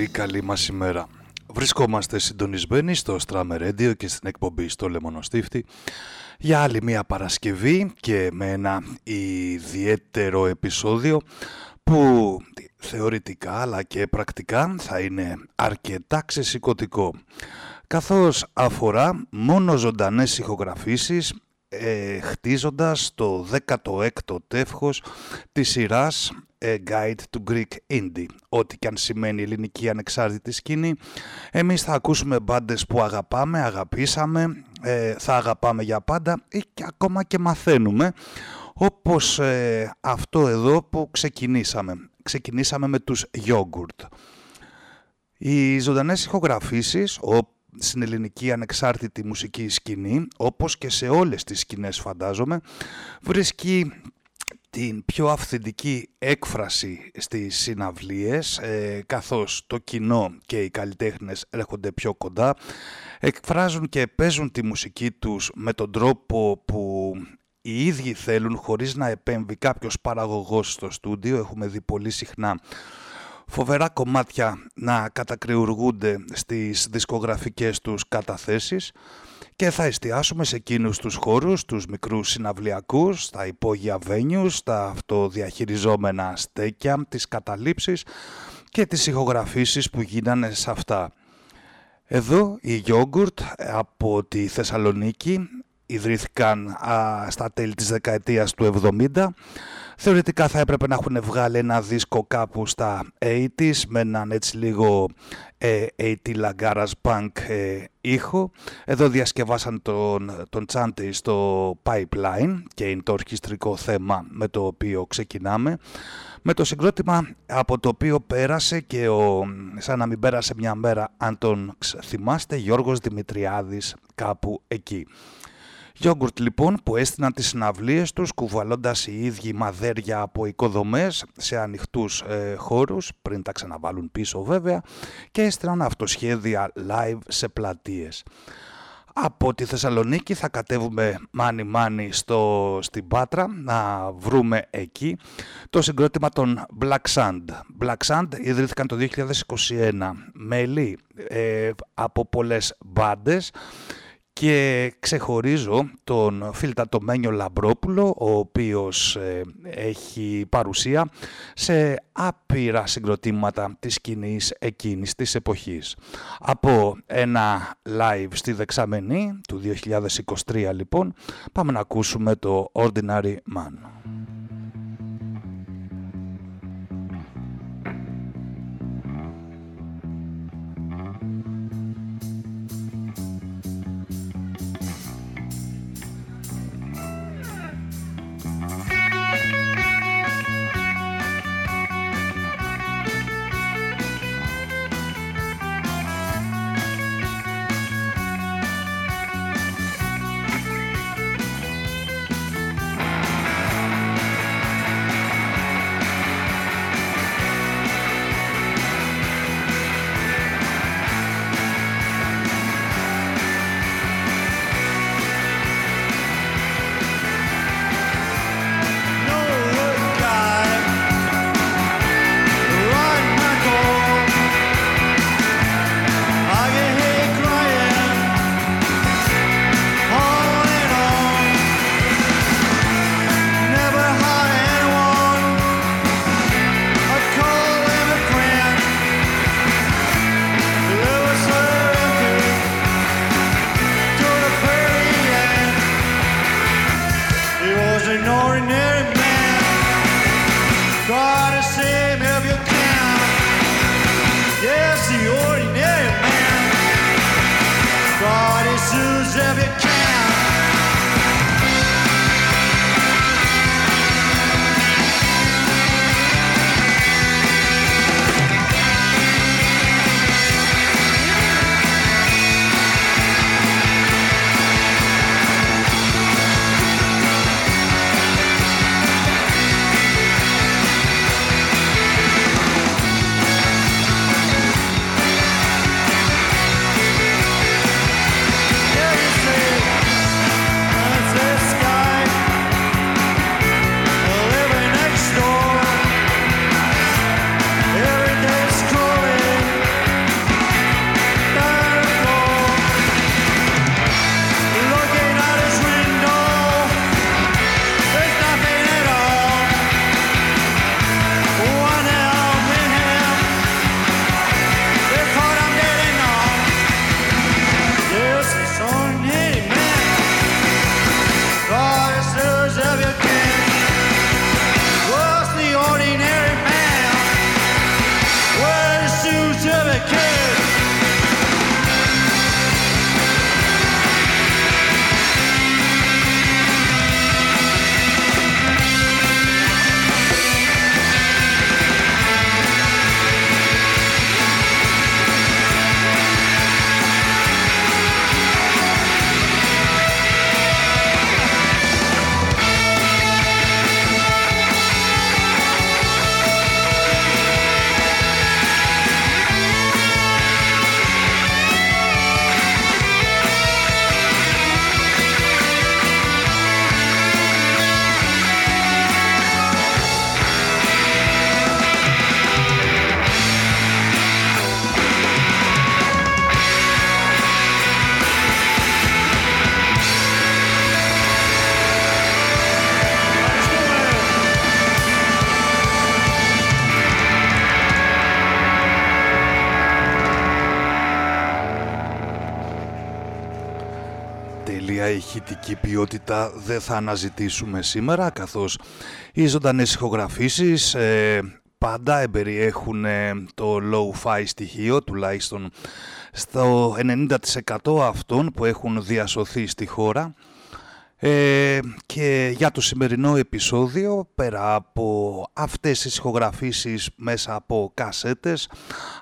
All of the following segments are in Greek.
πολύ καλή μας ημέρα. Βρισκόμαστε συντονισμένοι στο Strammer Radio και στην εκπομπή στο Λεμονοστίφτη για άλλη μια Παρασκευή και με ένα ιδιαίτερο επεισόδιο που θεωρητικά αλλά και πρακτικά θα είναι αρκετά ξεσηκωτικό καθώς αφορά μόνο ζωντανές ηχογραφήσεις ε, χτίζοντας το 16ο τεύχος της σειράς A Guide to Greek Indie. Ό,τι και αν σημαίνει ελληνική ανεξάρτητη σκηνή, εμείς θα ακούσουμε μπάντες που αγαπάμε, αγαπήσαμε, ε, θα αγαπάμε για πάντα ή και ακόμα και μαθαίνουμε, όπως ε, αυτό εδώ που ξεκινήσαμε. Ξεκινήσαμε με τους yogurt. Οι ζωντανές ηχογραφήσεις, στην ελληνική ανεξάρτητη μουσική σκηνή, όπως και σε όλες τις σκηνές φαντάζομαι, βρίσκει την πιο αυθεντική έκφραση στις συναυλίες, ε, καθώς το κοινό και οι καλλιτέχνες έρχονται πιο κοντά, εκφράζουν και παίζουν τη μουσική τους με τον τρόπο που οι ίδιοι θέλουν, χωρίς να επέμβει κάποιος παραγωγός στο στούντιο. Έχουμε δει πολύ συχνά φοβερά κομμάτια να κατακριουργούνται στις δισκογραφικές τους καταθέσεις και θα εστιάσουμε σε εκείνους τους χώρους, τους μικρούς συναυλιακούς, στα υπόγεια venues, τα αυτοδιαχειριζόμενα στέκια, τις καταλήψεις και τις ηχογραφήσεις που γίνανε σε αυτά. Εδώ οι Γιόγκουρτ από τη Θεσσαλονίκη ιδρύθηκαν στα τέλη της δεκαετίας του 70 Θεωρητικά θα έπρεπε να έχουν βγάλει ένα δίσκο κάπου στα 80s με έναν έτσι λίγο ε, 80 garage punk ε, ήχο. Εδώ διασκευάσαν τον, τον Τσάντι στο Pipeline και είναι το ορχιστρικό θέμα με το οποίο ξεκινάμε. Με το συγκρότημα από το οποίο πέρασε και ο, σαν να μην πέρασε μια μέρα αν τον θυμάστε, Γιώργος Δημητριάδης κάπου εκεί. Γιόγκουρτ λοιπόν που έστειναν τις συναυλίες τους κουβαλώντας οι ίδιοι μαδέρια από οικοδομές σε ανοιχτούς ε, χώρους πριν τα ξαναβάλουν πίσω βέβαια και έστειναν αυτοσχέδια live σε πλατείες. Από τη Θεσσαλονίκη θα κατέβουμε μάνι μάνι στο, στην Πάτρα να βρούμε εκεί το συγκρότημα των Black Sand. Black Sand ιδρύθηκαν το 2021 μέλη ε, από πολλές μπάντες και ξεχωρίζω τον Φιλτατομένιο Λαμπρόπουλο, ο οποίος ε, έχει παρουσία σε άπειρα συγκροτήματα της σκηνής εκείνης της εποχής. Από ένα live στη Δεξαμενή του 2023 λοιπόν, πάμε να ακούσουμε το Ordinary Man. Ηχητική ποιότητα δεν θα αναζητήσουμε σήμερα καθώς οι ζωντανές ηχογραφήσεις ε, πάντα εμπεριέχουν ε, το low-fi στοιχείο τουλάχιστον στο 90% αυτών που έχουν διασωθεί στη χώρα ε, και για το σημερινό επεισόδιο, πέρα από αυτές τις ηχογραφήσεις μέσα από κασέτες,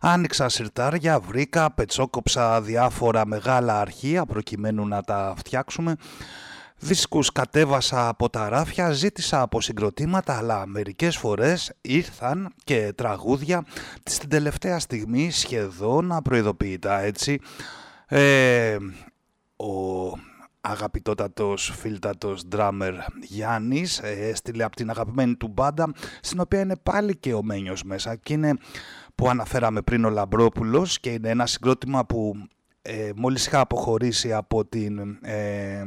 άνοιξα σιρτάρια, βρήκα, πετσόκοψα διάφορα μεγάλα αρχεία προκειμένου να τα φτιάξουμε. Δίσκους κατέβασα από τα ράφια, ζήτησα από συγκροτήματα, αλλά μερικές φορές ήρθαν και τραγούδια στην τελευταία στιγμή σχεδόν απροειδοποιητά έτσι. Ε, ο αγαπητότατος φίλτατος ντράμερ Γιάννης ε, έστειλε από την αγαπημένη του μπάντα στην οποία είναι πάλι και ο Μένιος μέσα και είναι που αναφέραμε πριν ο Λαμπρόπουλος και είναι ένα συγκρότημα που ε, μόλις είχα αποχωρήσει από την ε,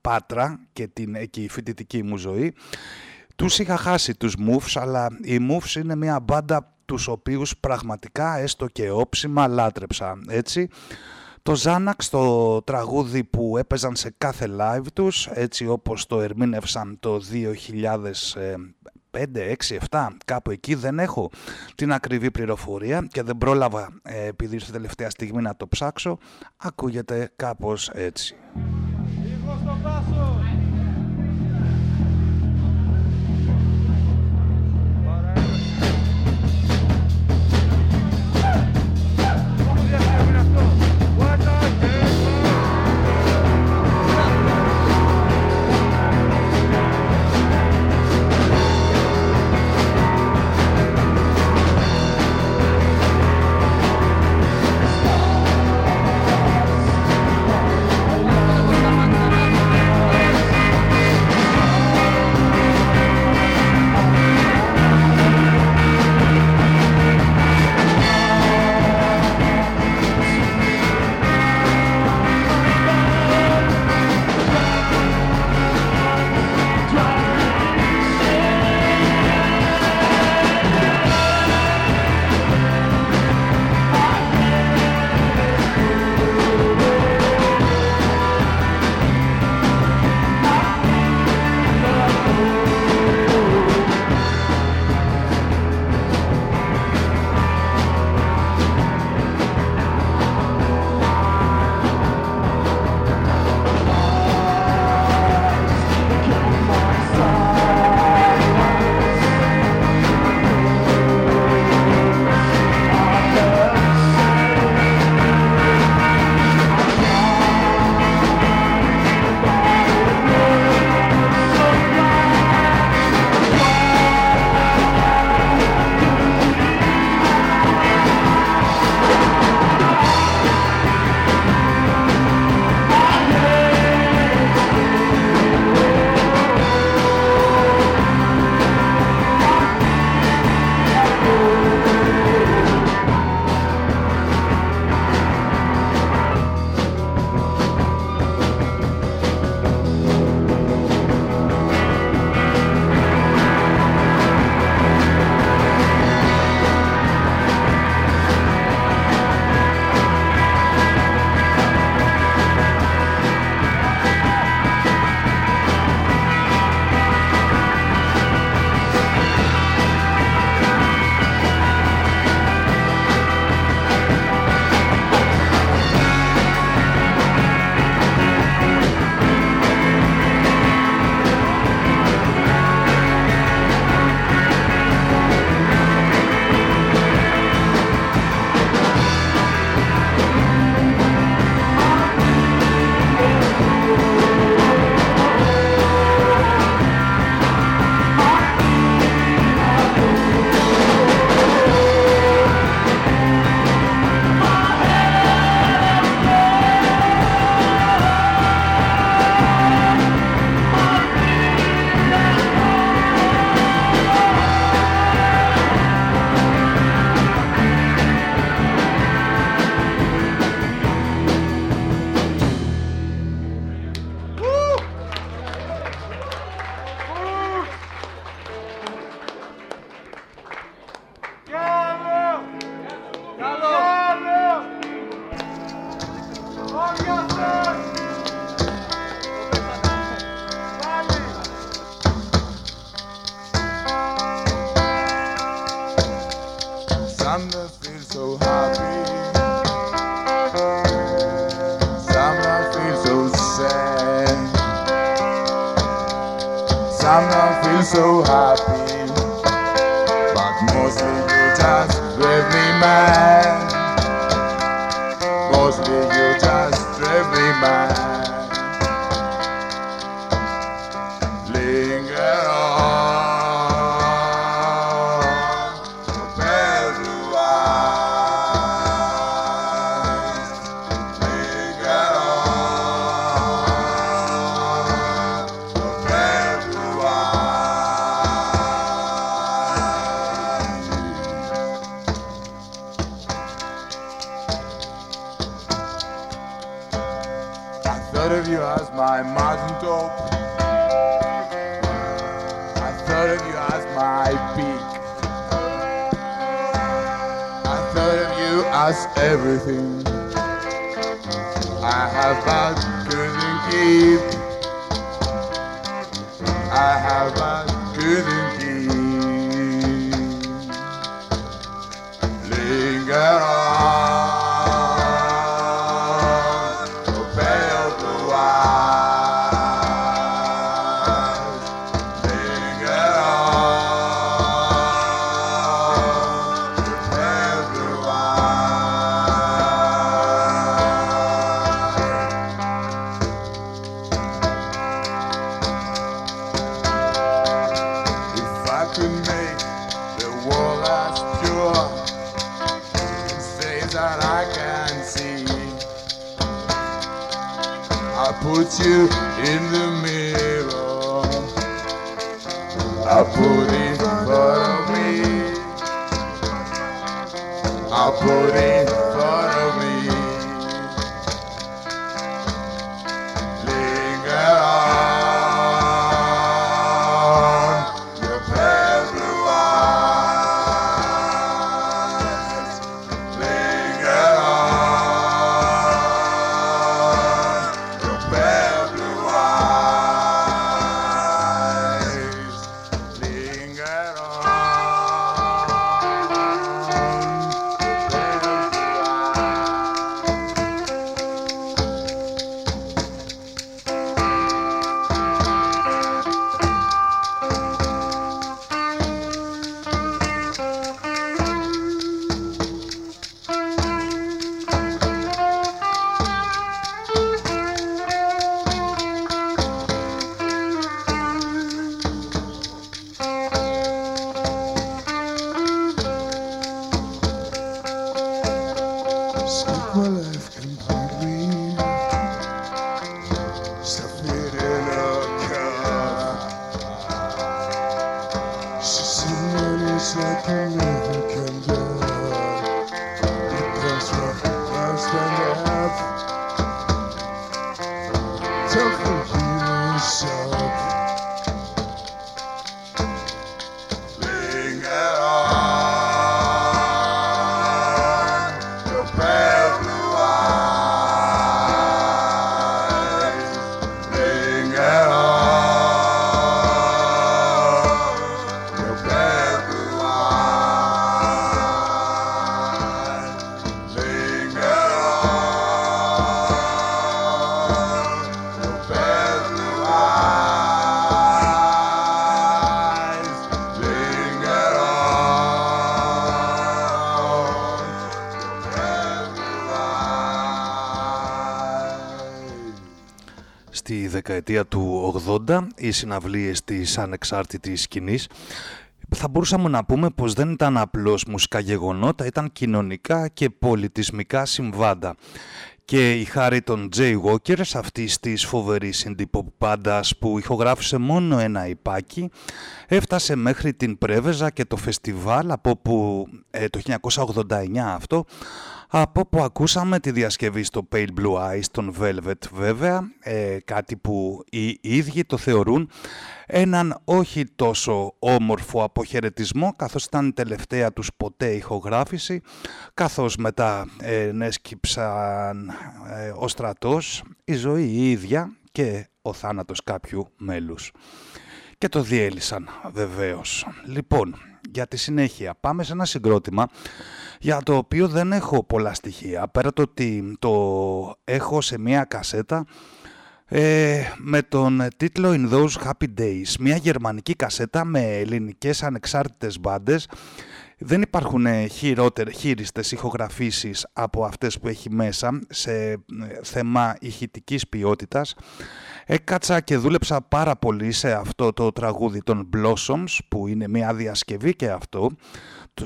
Πάτρα και την εκεί φοιτητική μου ζωή. Τους είχα χάσει τους Moves αλλά οι Moves είναι μια μπάντα τους οποίους πραγματικά έστω και όψιμα λάτρεψα έτσι το Ζάναξ, το τραγούδι που έπαιζαν σε κάθε live τους, έτσι όπως το ερμήνευσαν το 2005, 6, 7, κάπου εκεί δεν έχω την ακριβή πληροφορία και δεν πρόλαβα ε, επειδή ήρθε τελευταία στιγμή να το ψάξω, ακούγεται κάπως έτσι. I'm δεκαετία του 80 οι συναυλίες της ανεξάρτητης σκηνής θα μπορούσαμε να πούμε πως δεν ήταν απλώς μουσικά γεγονότα, ήταν κοινωνικά και πολιτισμικά συμβάντα. Και η χάρη των Jay Walkers, αυτής της φοβερής indie pop πάντας που ηχογράφησε μόνο ένα υπάκι, έφτασε μέχρι την Πρέβεζα και το φεστιβάλ από που ε, το 1989 αυτό από που ακούσαμε τη διασκευή στο Pale Blue Eyes των Velvet βέβαια, ε, κάτι που οι ίδιοι το θεωρούν έναν όχι τόσο όμορφο αποχαιρετισμό καθώς ήταν η τελευταία τους ποτέ ηχογράφηση καθώς μετά ε, νέσκυψαν ε, ο στρατός, η ζωή η ίδια και ο θάνατος κάποιου μέλους. Και το διέλυσαν βεβαίως. Λοιπόν, για τη συνέχεια πάμε σε ένα συγκρότημα για το οποίο δεν έχω πολλά στοιχεία. Πέρα το ότι το έχω σε μία κασέτα ε, με τον τίτλο In Those Happy Days. Μια γερμανική κασέτα με ελληνικές ανεξάρτητες μπάντες. Δεν υπάρχουν χειρότερες, χείριστες ηχογραφήσεις από αυτές που έχει μέσα σε ε, θέμα ηχητικής ποιότητας. Έκατσα και δούλεψα πάρα πολύ σε αυτό το τραγούδι των Blossoms που είναι μια διασκευή και αυτό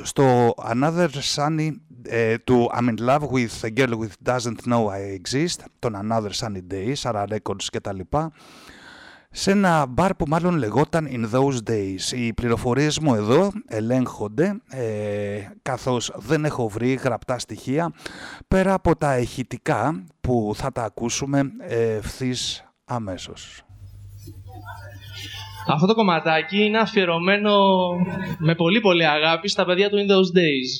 στο Another Sunny ε, του I'm in love with a girl who doesn't know I exist τον Another Sunny Day, Sarah Records και τα λοιπά σε ένα μπαρ που μάλλον λεγόταν In Those Days. Οι πληροφορίες μου εδώ ελέγχονται ε, καθώς δεν έχω βρει γραπτά στοιχεία πέρα από τα ηχητικά που θα τα ακούσουμε ευθύς αμέσως. Αυτό το κομματάκι είναι αφιερωμένο με πολύ πολύ αγάπη στα παιδιά του In Those Days.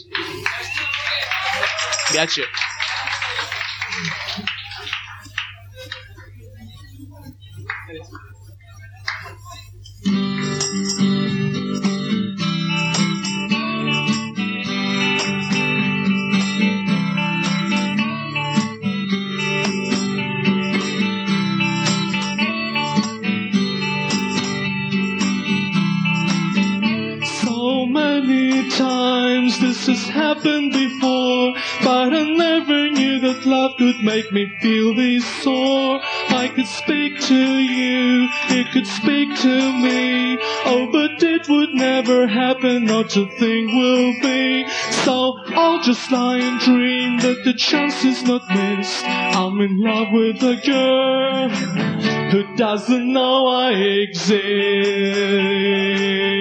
Times this has happened before, but I never knew that love could make me feel this sore. I could speak to you, you could speak to me. Oh, but it would never happen, not a thing will be. So I'll just lie and dream that the chance is not missed. I'm in love with a girl who doesn't know I exist.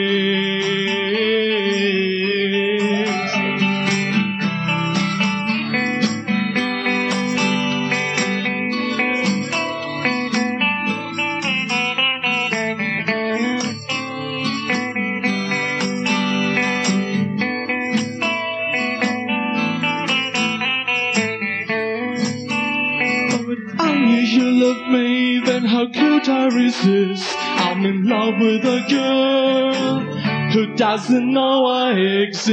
with a girl who doesn't know I exist.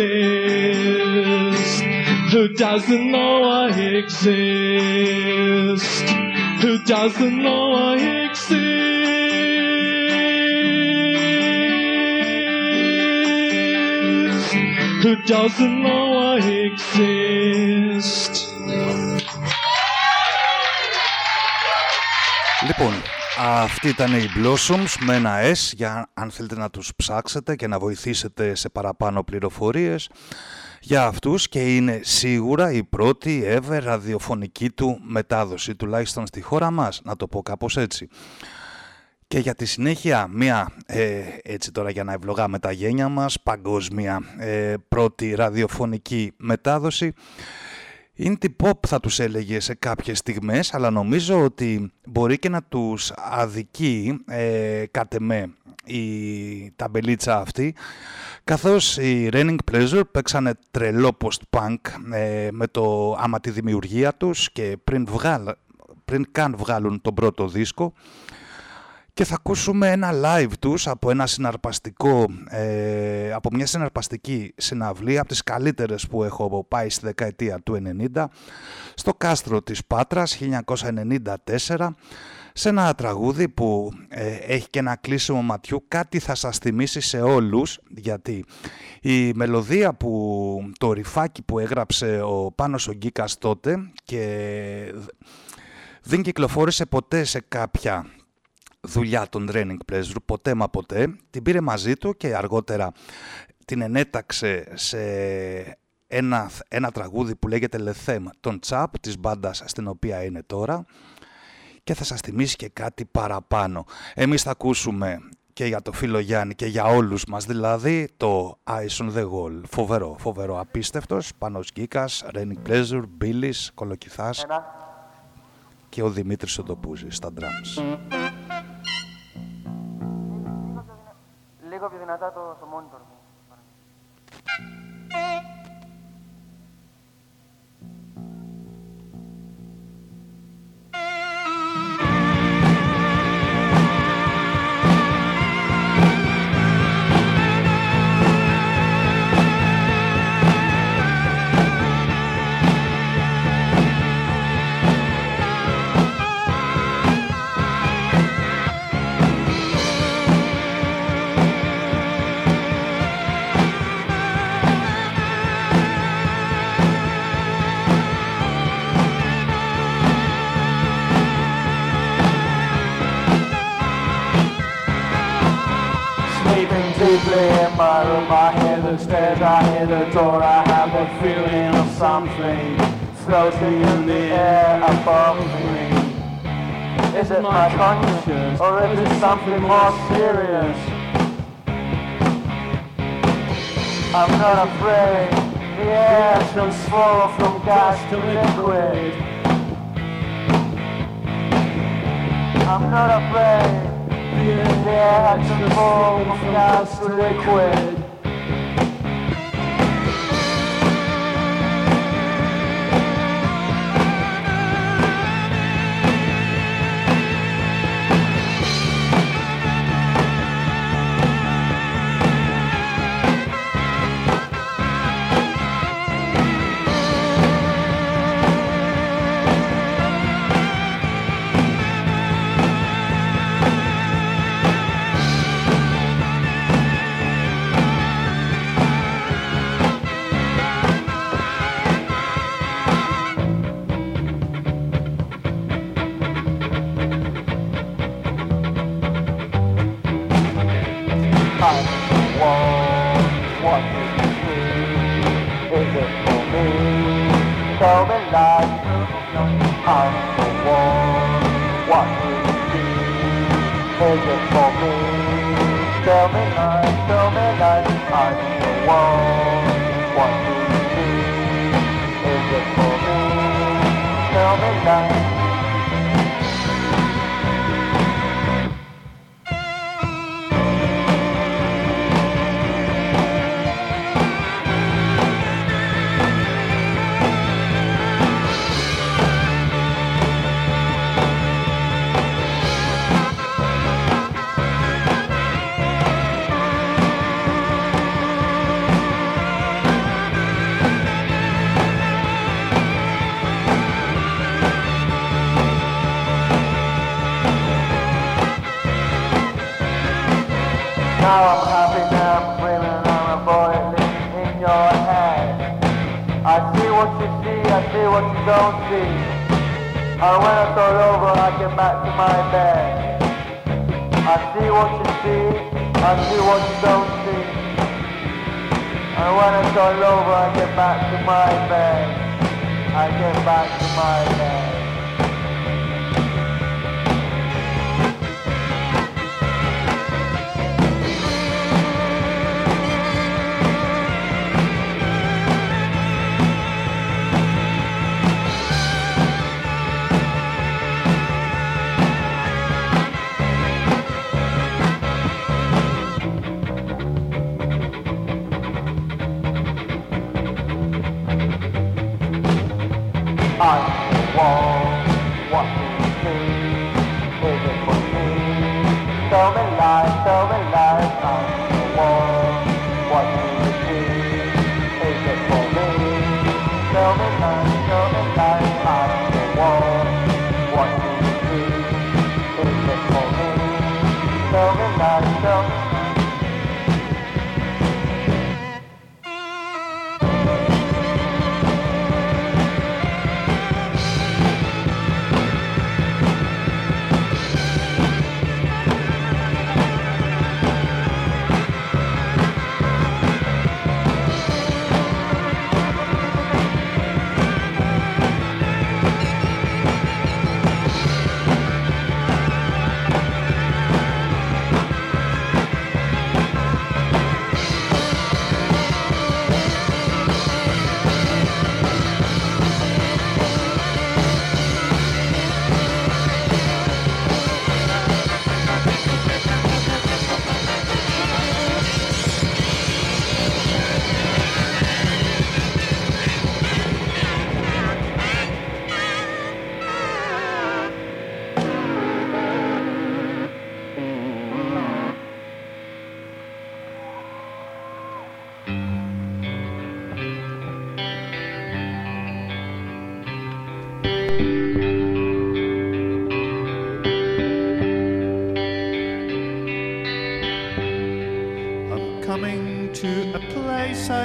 Who doesn't know I exist. Who doesn't know I exist. Who doesn't know I exist. Λοιπόν, Αυτή ήταν η Blossoms με ένα S για αν θέλετε να τους ψάξετε και να βοηθήσετε σε παραπάνω πληροφορίες για αυτούς και είναι σίγουρα η πρώτη ever ραδιοφωνική του μετάδοση τουλάχιστον στη χώρα μας, να το πω κάπως έτσι. Και για τη συνέχεια μια, ε, έτσι τώρα για να ευλογάμε τα γένια μας, παγκόσμια ε, πρώτη ραδιοφωνική μετάδοση Indie pop θα τους έλεγε σε κάποιες στιγμές, αλλά νομίζω ότι μπορεί και να τους αδικεί ε, κάτε με η ταμπελίτσα αυτή, καθώς οι Raining Pleasure παίξανε τρελό post-punk ε, με το άμα τη δημιουργία τους και πριν, βγάλ, πριν καν βγάλουν τον πρώτο δίσκο, και θα ακούσουμε ένα live τους από, ένα συναρπαστικό, ε, από μια συναρπαστική συναυλία από τις καλύτερες που έχω πάει στη δεκαετία του 90 στο κάστρο της Πάτρας 1994 σε ένα τραγούδι που ε, έχει και ένα κλείσιμο ματιού. Κάτι θα σας θυμίσει σε όλους γιατί η μελωδία που το ρηφάκι που έγραψε ο Πάνος ο Γκίκας τότε και δεν κυκλοφόρησε ποτέ σε κάποια δουλειά των Training Pleasure, ποτέ μα ποτέ. Την πήρε μαζί του και αργότερα την ενέταξε σε ένα, ένα τραγούδι που λέγεται Le Them, των Τσάπ, της μπάντας στην οποία είναι τώρα και θα σας θυμίσει και κάτι παραπάνω. Εμείς θα ακούσουμε και για το φίλο Γιάννη και για όλους μας δηλαδή το Ice on the Wall. Φοβερό, φοβερό, απίστευτος, Πάνος Γκίκας, Raining Pleasure, Μπίλης, Κολοκυθάς και ο Δημήτρης Οντοπούζης στα drums. Πιο δυνατά το, στο monitor μου. In my room. I hear the stairs, I hear the door. I have a feeling of something floating in the air above me. Is it my conscience or is it something more serious? I'm not afraid. The air transforms from gas to liquid. I'm not afraid in there to the bone, now to liquid.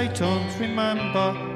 I don't remember.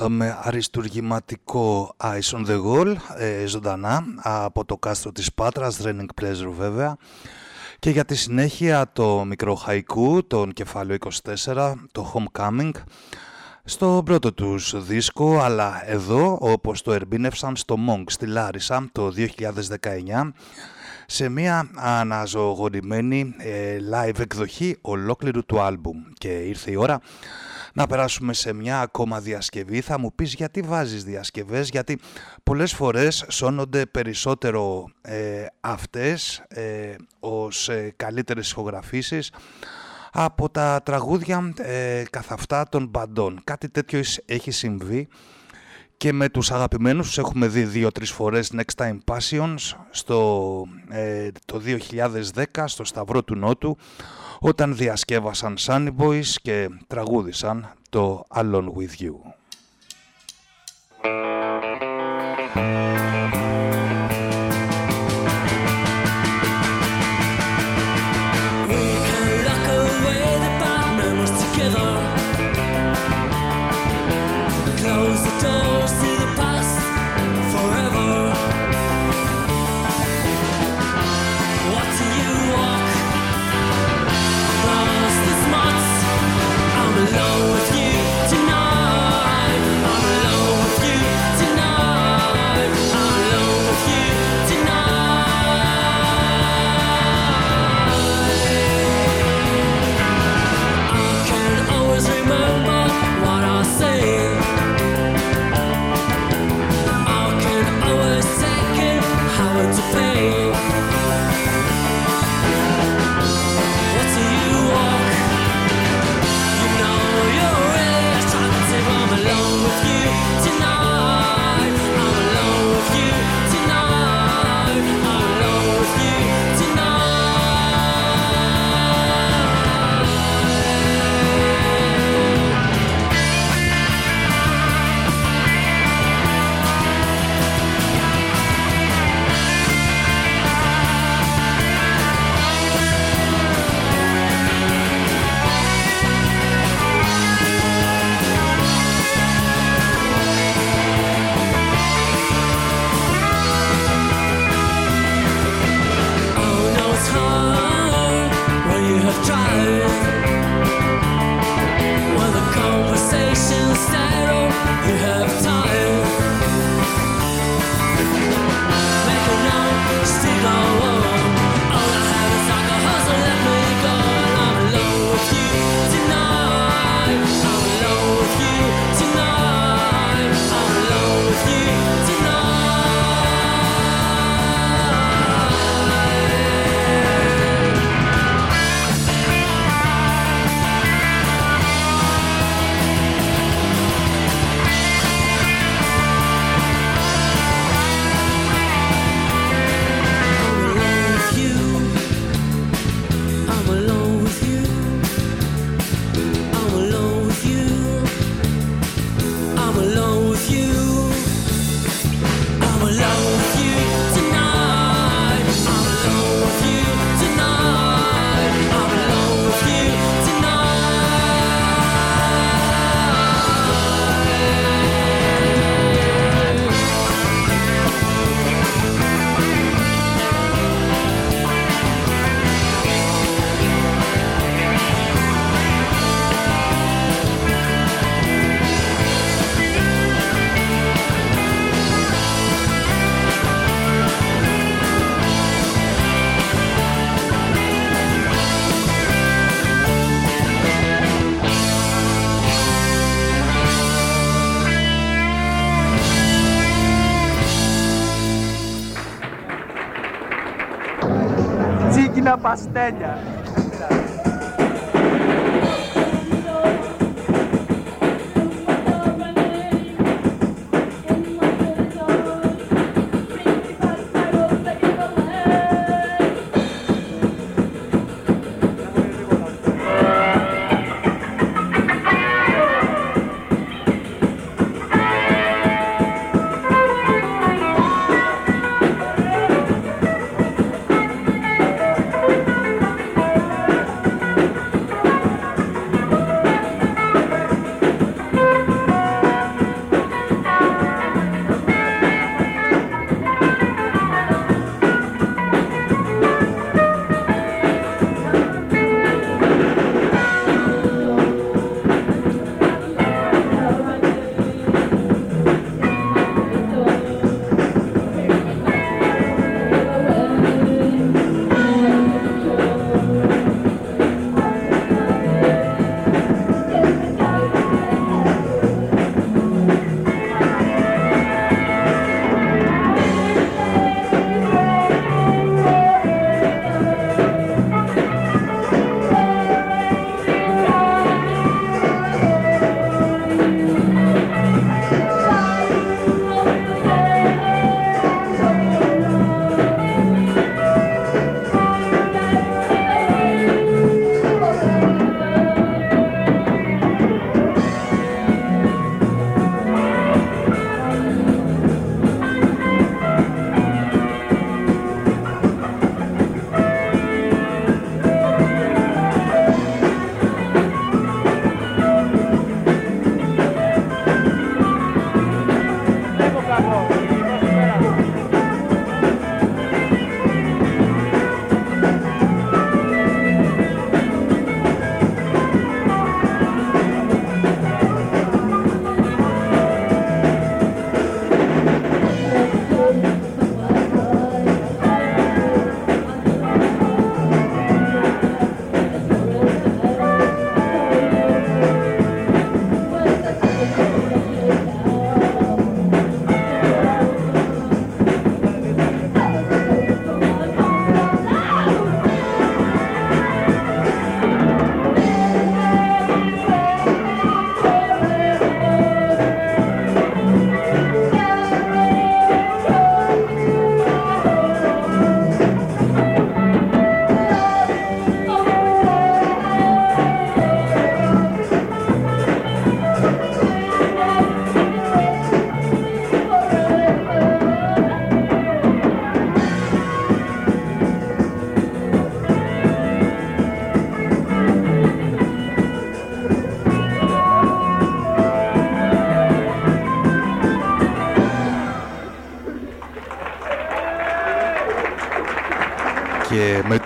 Ακούσαμε αριστουργηματικό Ice on the Wall, ε, ζωντανά, από το κάστρο της Πάτρας, Raining Pleasure βέβαια. Και για τη συνέχεια το μικρό χαϊκού, τον κεφάλαιο 24, το Homecoming, στο πρώτο τους δίσκο, αλλά εδώ, όπως το ερμπίνευσαν στο Monk στη Λάρισα το 2019, σε μια αναζωογονημένη ε, live εκδοχή ολόκληρου του άλμπουμ. Και ήρθε η ώρα να περάσουμε σε μια ακόμα διασκευή. Θα μου πεις γιατί βάζεις διασκευές, γιατί πολλές φορές σώνονται περισσότερο ε, αυτές ε, ως ε, καλύτερες ηχογραφήσεις από τα τραγούδια ε, καθ' αυτά των μπαντών. Κάτι τέτοιο έχεις συμβεί και με τους αγαπημένους τους έχουμε δει δύο-τρεις φορές Next Time Passions στο, ε, το 2010 στο Σταυρό του Νότου όταν διασκεύασαν Sunny Boys και τραγούδισαν το Alone With You. Pastelha.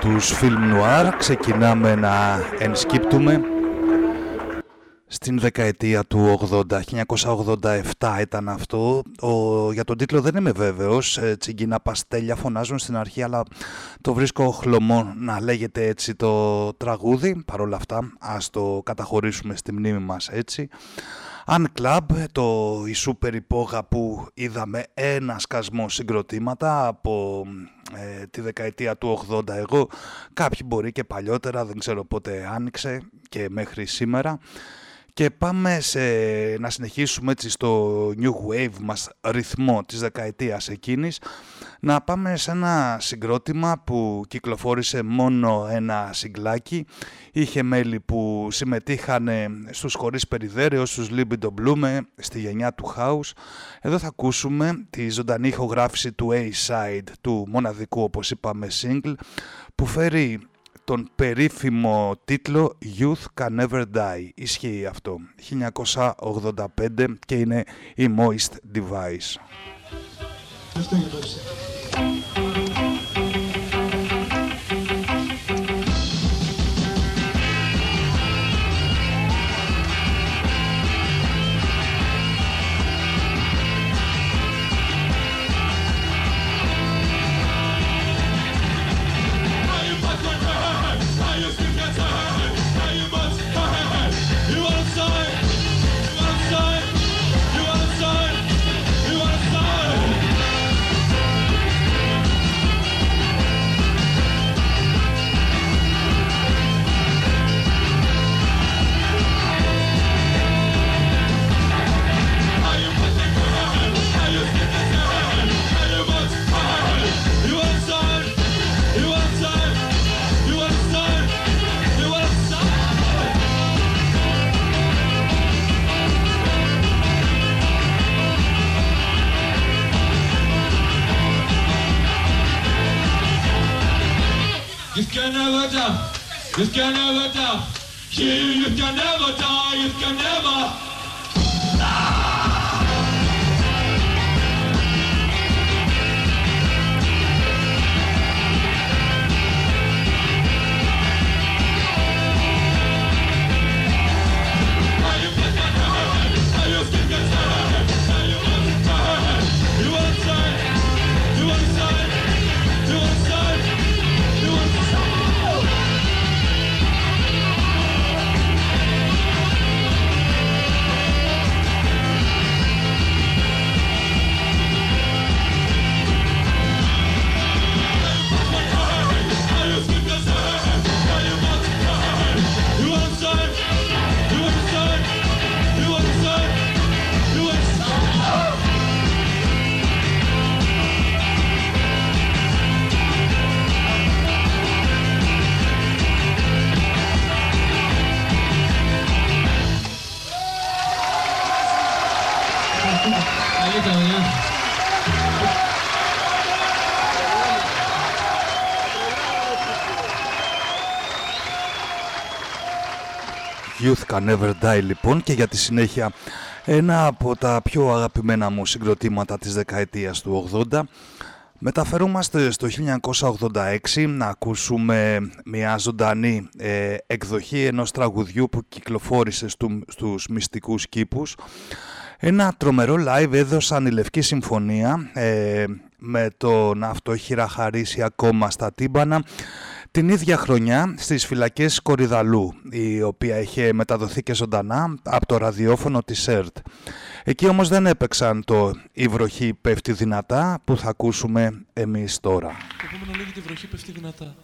Τους Film Noir ξεκινάμε να ενσκύπτουμε στην δεκαετία του 80, 1987 ήταν αυτό. Ο, για τον τίτλο δεν είμαι βέβαιος, ε, τσιγκίνα παστέλια φωνάζουν στην αρχή, αλλά το βρίσκω χλωμό να λέγεται έτσι το τραγούδι. Παρ' όλα αυτά, ας το καταχωρήσουμε στη μνήμη μας έτσι. Unclub, το η σούπερ υπόγα που είδαμε ένα σκασμό συγκροτήματα από ε, τη δεκαετία του 80 εγώ, κάποιοι μπορεί και παλιότερα, δεν ξέρω πότε άνοιξε και μέχρι σήμερα. Και πάμε σε, να συνεχίσουμε έτσι στο new wave μας ρυθμό της δεκαετίας εκείνης. Να πάμε σε ένα συγκρότημα που κυκλοφόρησε μόνο ένα συγκλάκι. Είχε μέλη που συμμετείχαν στους χωρίς περιδέρεως, στους Libido Blume στη γενιά του House. Εδώ θα ακούσουμε τη ζωντανή ηχογράφηση του A-side του μοναδικού όπως είπαμε single που φέρει τον περίφημο τίτλο Youth Can Never Die. Ισχύει αυτό. 1985 και είναι η Moist Device. You can never die. You, can never die. You can never. Youth Can Never Die λοιπόν και για τη συνέχεια Ένα από τα πιο αγαπημένα μου συγκροτήματα της δεκαετίας του 80 Μεταφερόμαστε στο 1986 να ακούσουμε μια ζωντανή ε, εκδοχή ενός τραγουδιού που κυκλοφόρησε στου, στους μυστικούς κήπους. Ένα τρομερό live έδωσαν η Λευκή Συμφωνία ε, με τον αυτό χαρίσει ακόμα στα τύμπανα την ίδια χρονιά στις φυλακές Κορυδαλού, η οποία είχε μεταδοθεί και ζωντανά από το ραδιόφωνο της ΕΡΤ. Εκεί όμως δεν έπαιξαν το «Η βροχή πέφτει δυνατά» που θα ακούσουμε εμείς τώρα. Το επόμενο λέγεται «Η βροχή πέφτει δυνατά».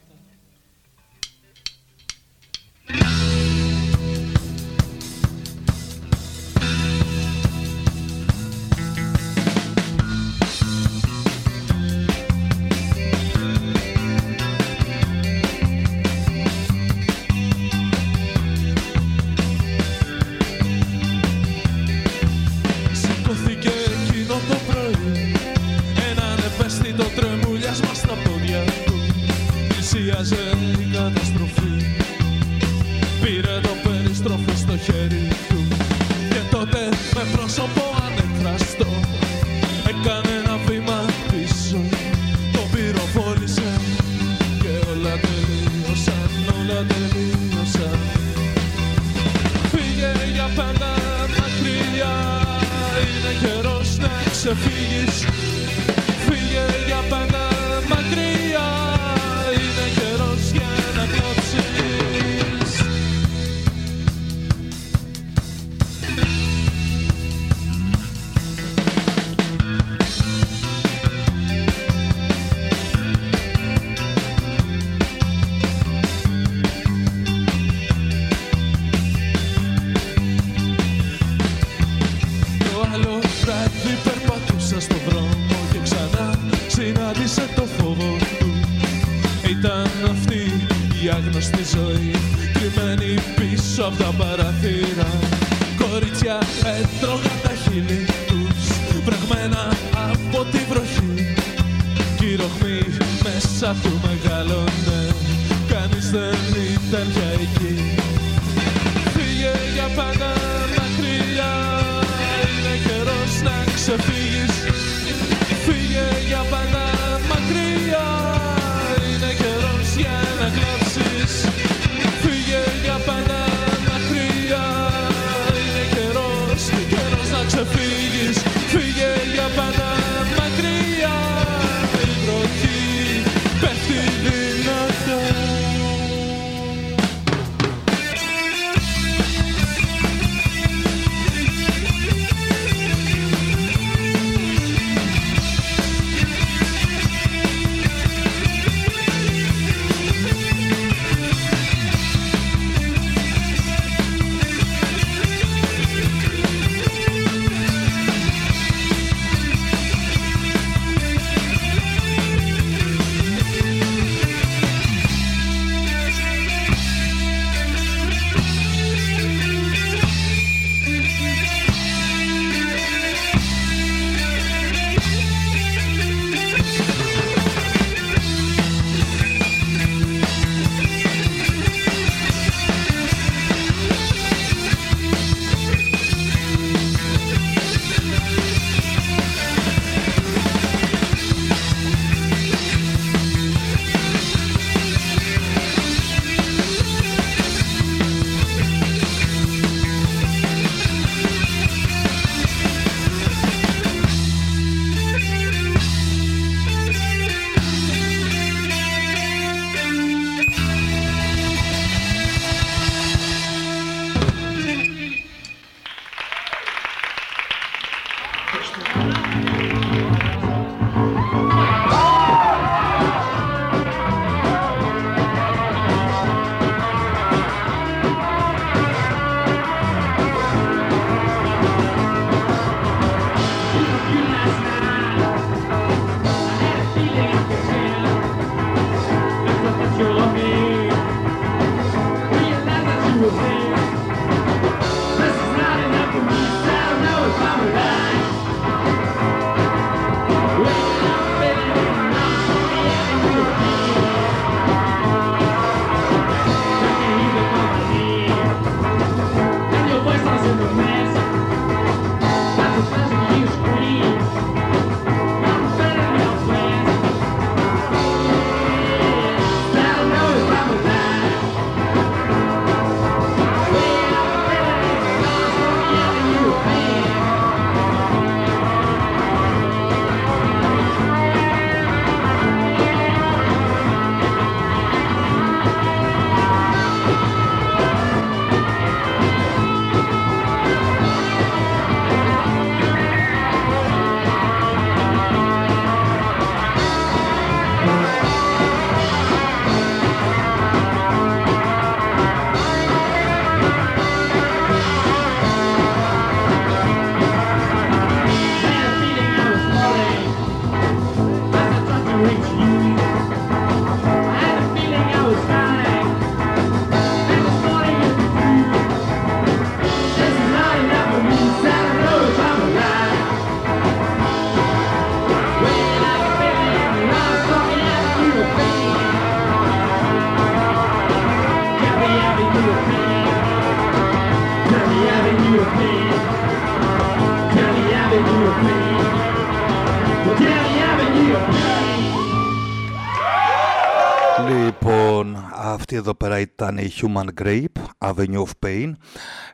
Αυτή εδώ πέρα ήταν η Human Grape, Avenue of Pain.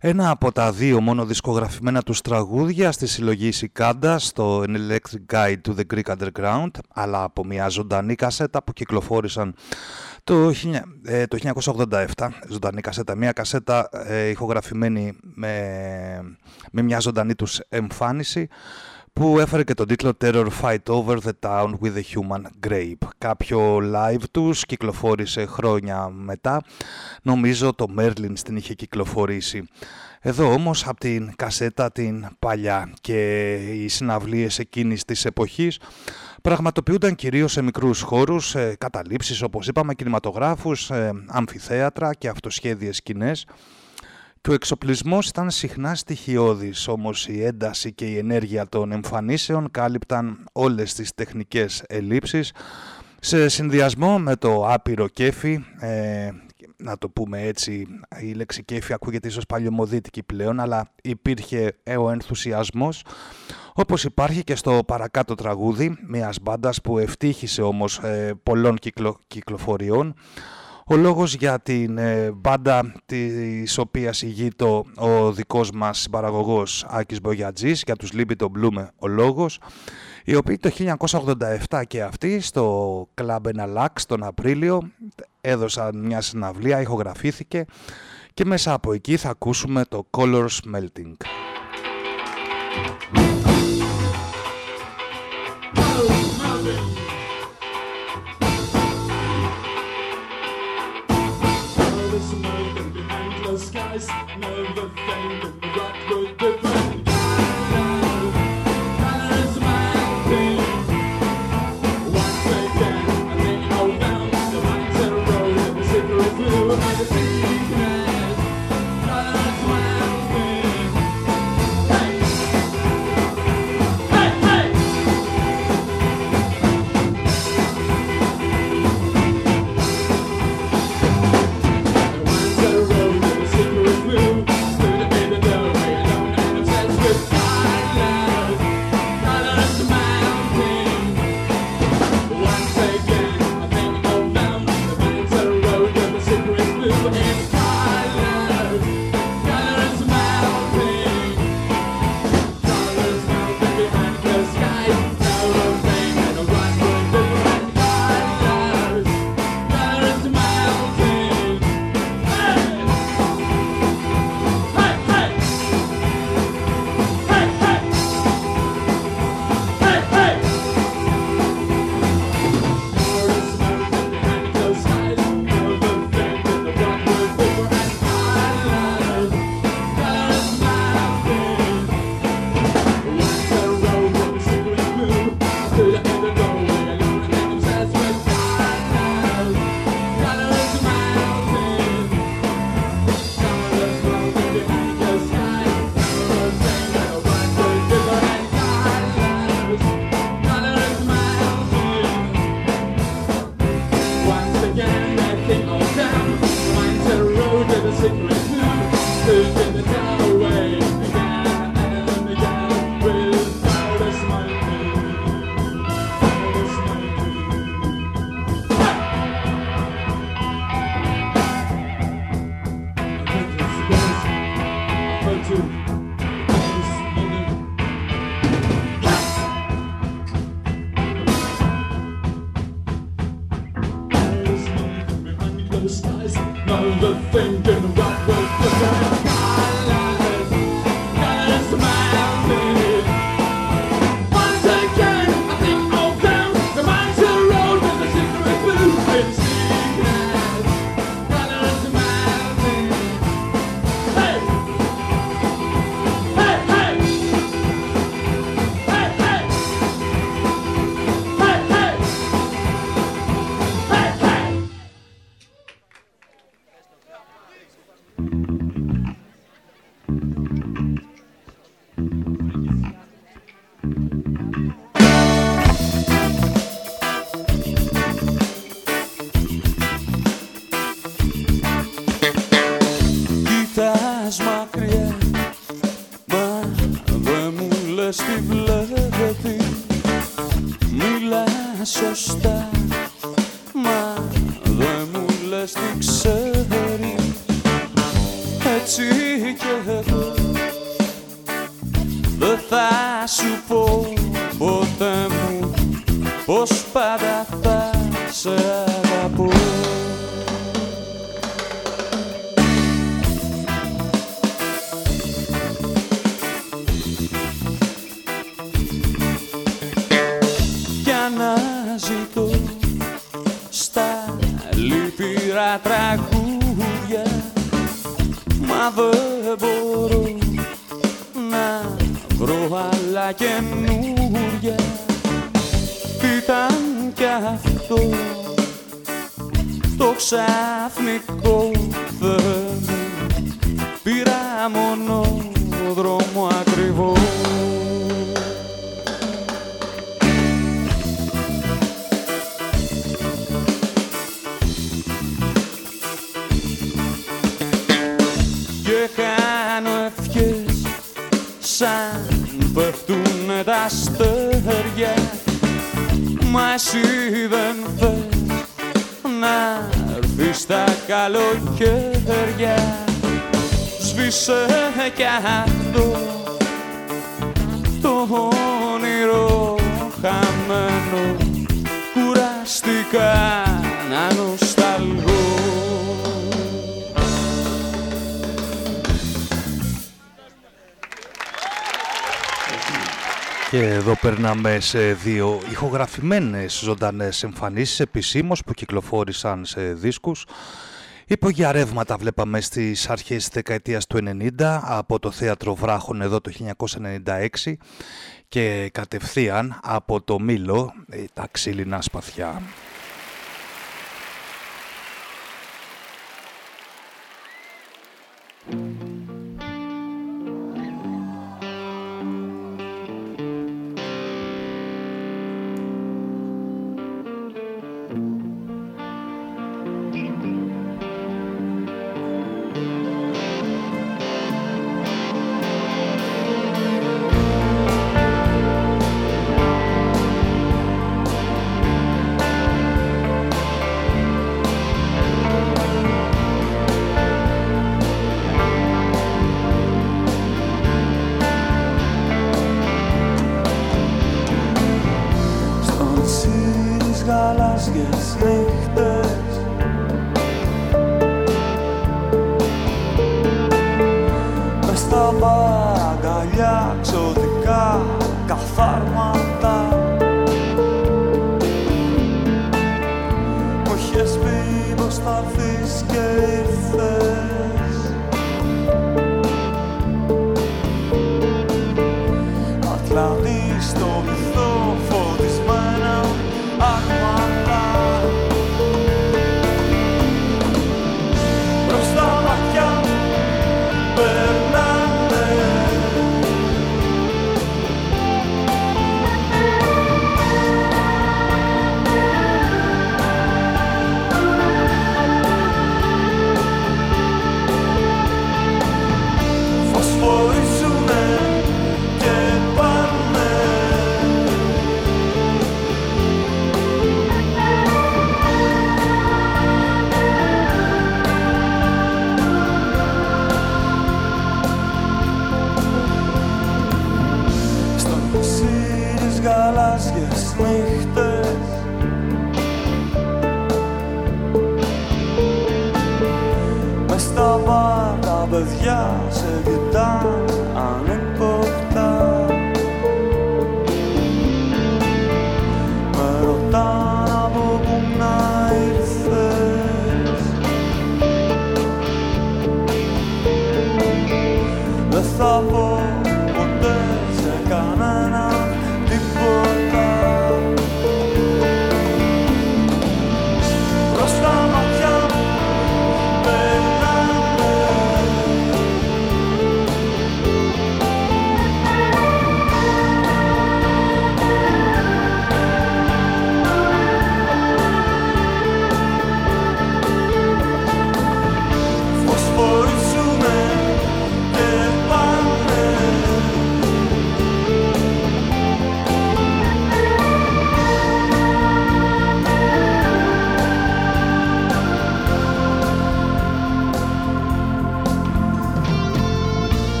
Ένα από τα δύο μόνο δισκογραφημένα τους τραγούδια στη συλλογή Σικάντα στο Electric Guide to the Greek Underground, αλλά από μια ζωντανή κασέτα που κυκλοφόρησαν το, ε, το 1987. Ζωντανή κασέτα, μια κασέτα ε, ηχογραφημένη με, με μια ζωντανή τους εμφάνιση που έφερε και τον τίτλο Terror Fight Over the Town with a Human Grape. Κάποιο live τους κυκλοφόρησε χρόνια μετά. Νομίζω το Merlin την είχε κυκλοφορήσει. Εδώ όμως από την κασέτα την παλιά και οι συναυλίες εκείνης της εποχής πραγματοποιούνταν κυρίως σε μικρούς χώρους, σε καταλήψεις όπως είπαμε, κινηματογράφους, αμφιθέατρα και αυτοσχέδιες σκηνές και ο εξοπλισμός ήταν συχνά στοιχειώδης, όμως η ένταση και η ενέργεια των εμφανίσεων κάλυπταν όλες τις τεχνικές ελλείψεις. Σε συνδυασμό με το άπειρο κέφι, ε, να το πούμε έτσι, η λέξη κέφι ακούγεται ίσως παλιωμοδίτικη πλέον, αλλά υπήρχε ο ενθουσιασμός, όπως υπάρχει και στο παρακάτω τραγούδι μιας μπάντας που ευτύχησε όμως ε, πολλών κυκλο, κυκλοφοριών, ο λόγος για την ε, μπάντα της οποίας ηγείται ο δικός μας παραγωγός Άκης Μπογιατζής, για τους Libido Blume ο λόγος, οι οποίοι το 1987 και αυτοί στο Club Enalax τον Απρίλιο έδωσαν μια συναυλία, ηχογραφήθηκε και μέσα από εκεί θα ακούσουμε το Colors Melting. να να έρθει στα καλοκαίρια. Σβήσε κι αυτό το όνειρο χαμένο. Κουραστικά να νοσώ Και εδώ περνάμε σε δύο ηχογραφημένες ζωντανές εμφανίσεις επισήμως που κυκλοφόρησαν σε δίσκους. Υπογειαρεύματα βλέπαμε στις αρχές της δεκαετίας του 90 από το Θέατρο Βράχων εδώ το 1996 και κατευθείαν από το Μήλο ε, τα ξύλινα σπαθιά.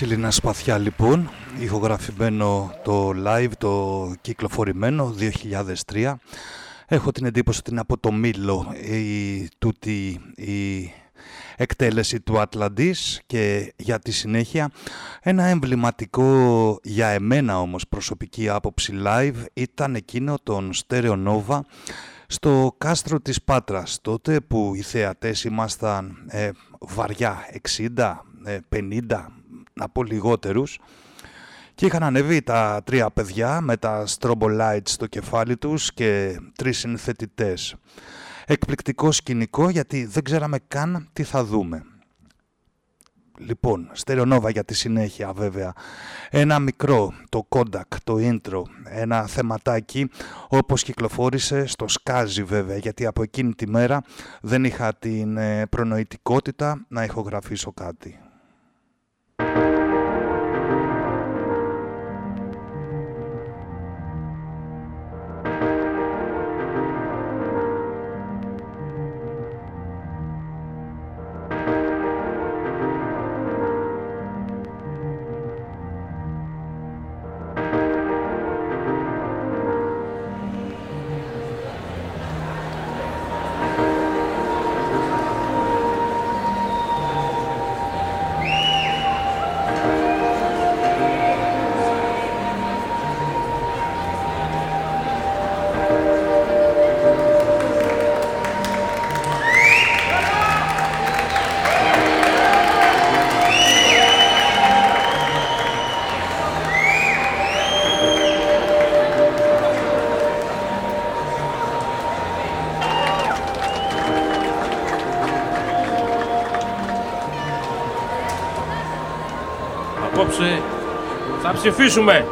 Ξύλινα σπαθιά λοιπόν, ηχογραφημένο το live, το κυκλοφορημένο 2003. Έχω την εντύπωση ότι είναι από το Μήλο η, τούτη η εκτέλεση του Ατλαντής και για τη συνέχεια ένα εμβληματικό για εμένα όμως προσωπική άποψη live ήταν εκείνο των Stereo Nova στο κάστρο της Πάτρας τότε που οι θεατές ήμασταν ε, βαριά 60, 50 από λιγότερους και είχαν ανέβει τα τρία παιδιά με τα strobo lights στο κεφάλι τους και τρεις συνθετητές. Εκπληκτικό σκηνικό γιατί δεν ξέραμε καν τι θα δούμε. Λοιπόν, στερεονόβα για τη συνέχεια βέβαια. Ένα μικρό, το Kodak, το intro, ένα θεματάκι όπως κυκλοφόρησε στο σκάζι βέβαια γιατί από εκείνη τη μέρα δεν είχα την ε, προνοητικότητα να ηχογραφήσω κάτι. Ψηφίσουμε.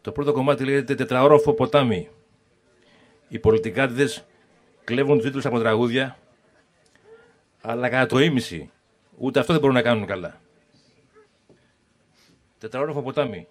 Το πρώτο κομμάτι λέγεται «Τετραόροφο ποτάμι». Οι πολιτικάτιδες κλέβουν τους τίτλους από τραγούδια, αλλά κατά το ίμιση. Ούτε αυτό δεν μπορούν να κάνουν καλά. Τετραόροφο ποτάμι.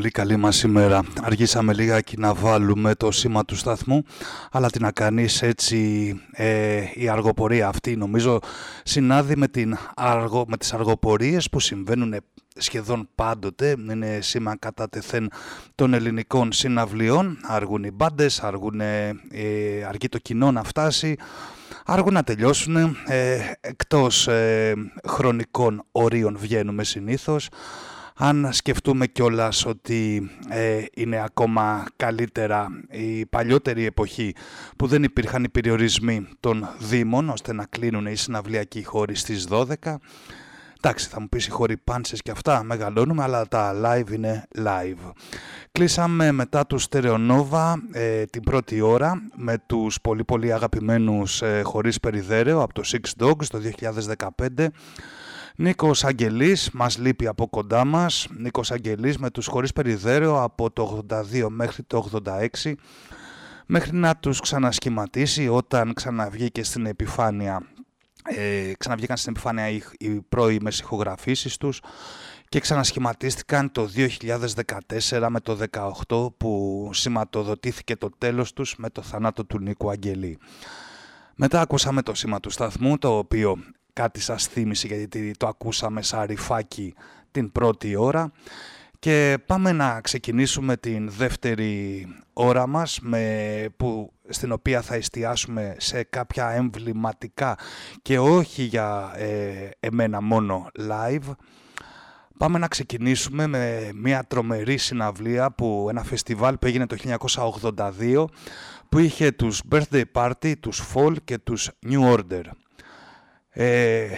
Πολύ πολύ καλή μας ημέρα. Αργήσαμε λίγα να βάλουμε το σήμα του σταθμού, αλλά τι να κάνεις έτσι ε, η αργοπορία αυτή νομίζω συνάδει με, την αργο, με τις αργοπορίες που συμβαίνουν σχεδόν πάντοτε. Είναι σήμα κατά τεθέν των ελληνικών συναυλιών. Αργούν οι μπάντες, αργούν, ε, αργεί το κοινό να φτάσει. Άργουν να τελειώσουν, ε, εκτός ε, χρονικών ορίων βγαίνουμε συνήθως. Αν σκεφτούμε κιόλας ότι ε, είναι ακόμα καλύτερα η παλιότερη εποχή που δεν υπήρχαν οι περιορισμοί των Δήμων ώστε να κλείνουν οι συναυλιακοί χώροι στις 12. Εντάξει, θα μου πεις οι χώροι πάντσες και αυτά, μεγαλώνουμε, αλλά τα live είναι live. Κλείσαμε μετά του Στερεονόβα ε, την πρώτη ώρα με τους πολύ πολύ αγαπημένους ε, χωρίς περιδέρεο από το Six Dogs το 2015. Νίκος Αγγελής μας λείπει από κοντά μας. Νίκος Αγγελής με τους χωρίς περιδέρεο από το 82 μέχρι το 86 μέχρι να τους ξανασχηματίσει όταν ξαναβγήκε στην επιφάνεια ε, ξαναβγήκαν στην επιφάνεια οι, οι πρώιμες ηχογραφήσεις τους και ξανασχηματίστηκαν το 2014 με το 2018 που σηματοδοτήθηκε το τέλος τους με το θανάτο του Νίκου Αγγελή. Μετά ακούσαμε το σήμα του σταθμού το οποίο κάτι σας θύμισε γιατί το ακούσαμε σαν ρηφάκι την πρώτη ώρα και πάμε να ξεκινήσουμε την δεύτερη ώρα μας με, που, στην οποία θα εστιάσουμε σε κάποια εμβληματικά και όχι για ε, εμένα μόνο live. Πάμε να ξεκινήσουμε με μια τρομερή συναυλία που ένα φεστιβάλ που έγινε το 1982 που είχε τους birthday party, τους fall και τους new order. Ε,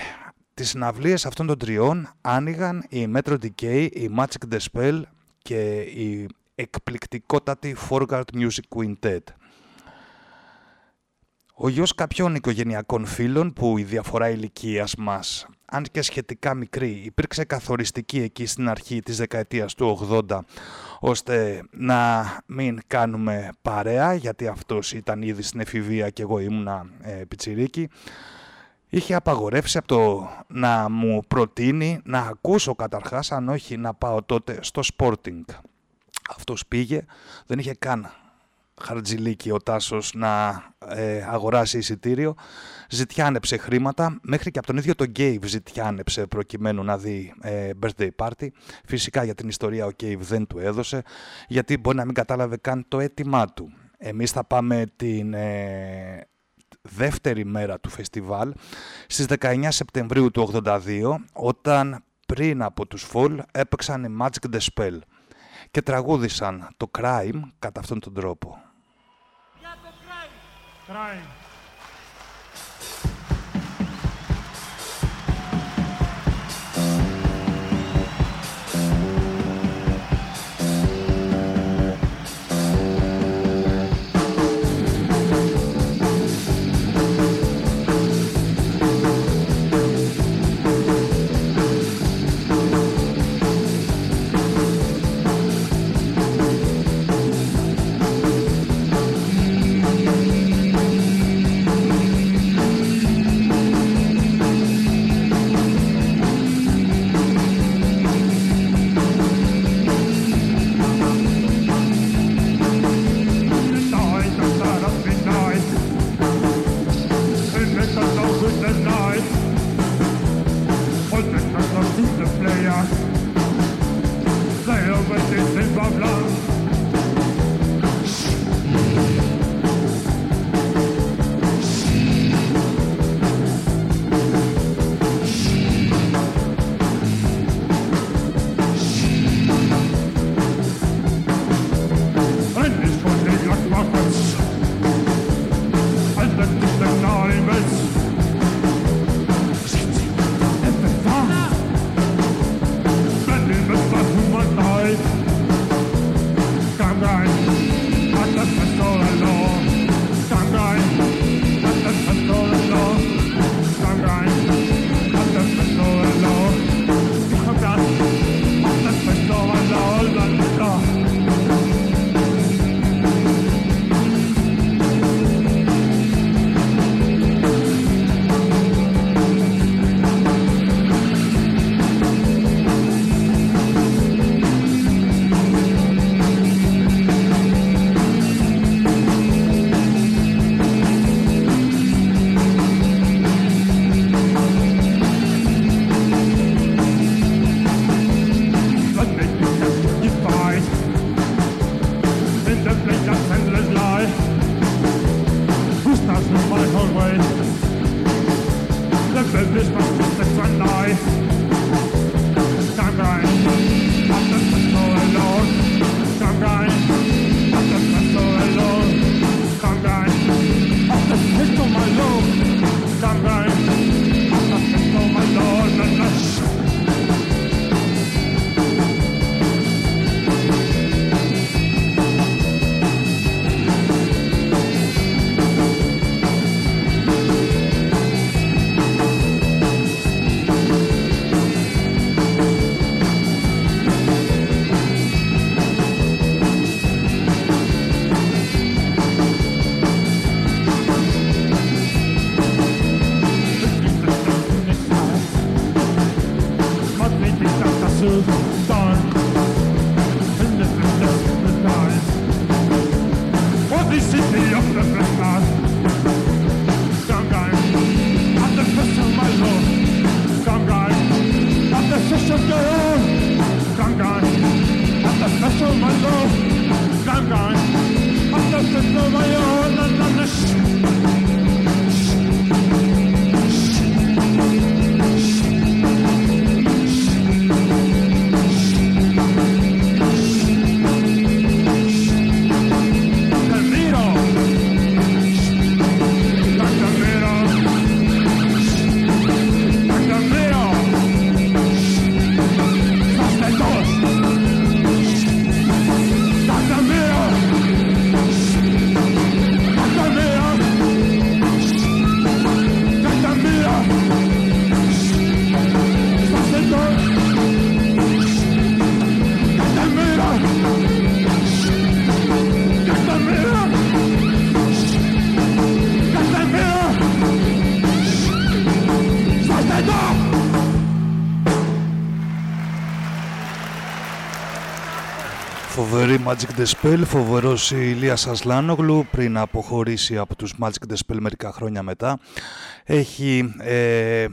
τις συναυλίες αυτών των τριών άνοιγαν η Metro Decay, η Magic the Spell και η εκπληκτικότατη Forgard Music Quintet. Ο γιος κάποιων οικογενειακών φίλων που η διαφορά ηλικίας μας, αν και σχετικά μικρή, υπήρξε καθοριστική εκεί στην αρχή της δεκαετίας του 80, ώστε να μην κάνουμε παρέα, γιατί αυτός ήταν ήδη στην εφηβεία και εγώ ήμουνα ε, πιτσιρίκι, είχε απαγορεύσει από το να μου προτείνει να ακούσω καταρχάς, αν όχι να πάω τότε στο Sporting. Αυτός πήγε, δεν είχε καν χαρτζιλίκι ο Τάσος να ε, αγοράσει εισιτήριο. Ζητιάνεψε χρήματα, μέχρι και από τον ίδιο τον Γκέιβ ζητιάνεψε προκειμένου να δει ε, birthday party. Φυσικά για την ιστορία ο Γκέιβ δεν του έδωσε, γιατί μπορεί να μην κατάλαβε καν το αίτημά του. Εμείς θα πάμε την ε, δεύτερη μέρα του φεστιβάλ στις 19 Σεπτεμβρίου του 82 όταν πριν από τους Fall έπαιξαν οι Magic the Spell και τραγούδησαν το Crime κατά αυτόν τον τρόπο. Για το Crime! Crime! Magic the Spell, φοβερός Ηλίας Ασλάνογλου πριν αποχωρήσει από τους Magic the Spell μερικά χρόνια μετά. Έχει ε,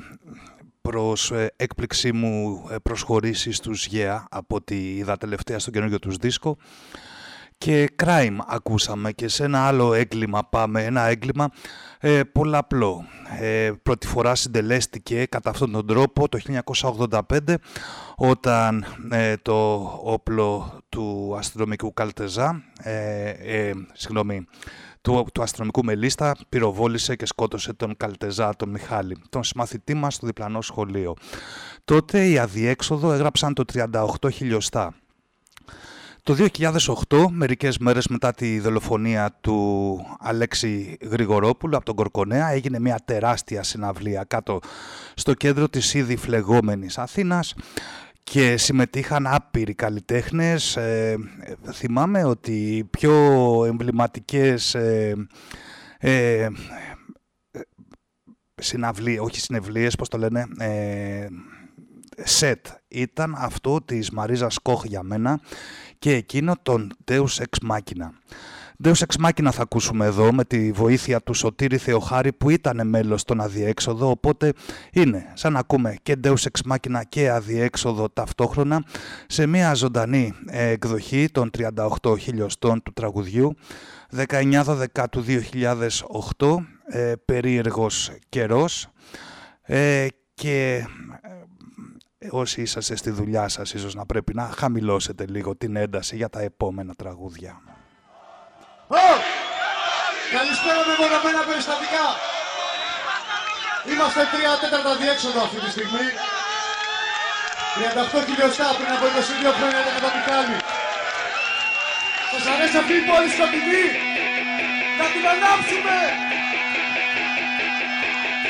προς ε, έκπληξή μου ε, προσχωρήσει στους Yeah από ό,τι είδα τελευταία στο καινούργιο τους δίσκο και crime ακούσαμε και σε ένα άλλο έγκλημα πάμε, ένα έγκλημα ε, πολλαπλό. Ε, πρώτη φορά συντελέστηκε κατά αυτόν τον τρόπο το 1985 όταν ε, το όπλο του αστυνομικού Καλτεζά, ε, ε, συγγνώμη, του, του αστυνομικού Μελίστα πυροβόλησε και σκότωσε τον Καλτεζά, τον Μιχάλη, τον συμμαθητή μας στο διπλανό σχολείο. Τότε οι αδιέξοδο έγραψαν το 38 χιλιοστά. Το 2008, μερικές μέρες μετά τη δολοφονία του Αλέξη Γρηγορόπουλου από τον Κορκονέα, έγινε μια τεράστια συναυλία κάτω στο κέντρο της ήδη φλεγόμενης Αθήνας και συμμετείχαν άπειροι καλλιτέχνες. Ε, θυμάμαι ότι οι πιο εμβληματικές ε, ε, συναυλίες, όχι συνευλίες, πώς το λένε, ε, σετ ήταν αυτό της Μαρίζας Κόχ για μένα και εκείνο τον Deus Ex Machina. Deus Ex Machina θα ακούσουμε εδώ με τη βοήθεια του Σωτήρη Θεοχάρη που ήταν μέλος στον Αδιέξοδο οπότε είναι σαν να ακούμε και Deus Ex Machina και Αδιέξοδο ταυτόχρονα σε μια ζωντανή εκδοχή των 38 χιλιοστών του τραγουδιού 19 του 2008 ε, περίεργος καιρός ε, και όσοι είσαστε στη δουλειά σας ίσως να πρέπει να χαμηλώσετε λίγο την ένταση για τα επόμενα τραγούδια. Καλησπέρα με μονομένα περιστατικά. Είμαστε τρία τέταρτα διέξοδο αυτή τη στιγμή. 38 χιλιοστά πριν από 22 χρόνια ήταν το Μιχάλη. Σας αρέσει αυτή η πόλη σκοτεινή. Να την ανάψουμε.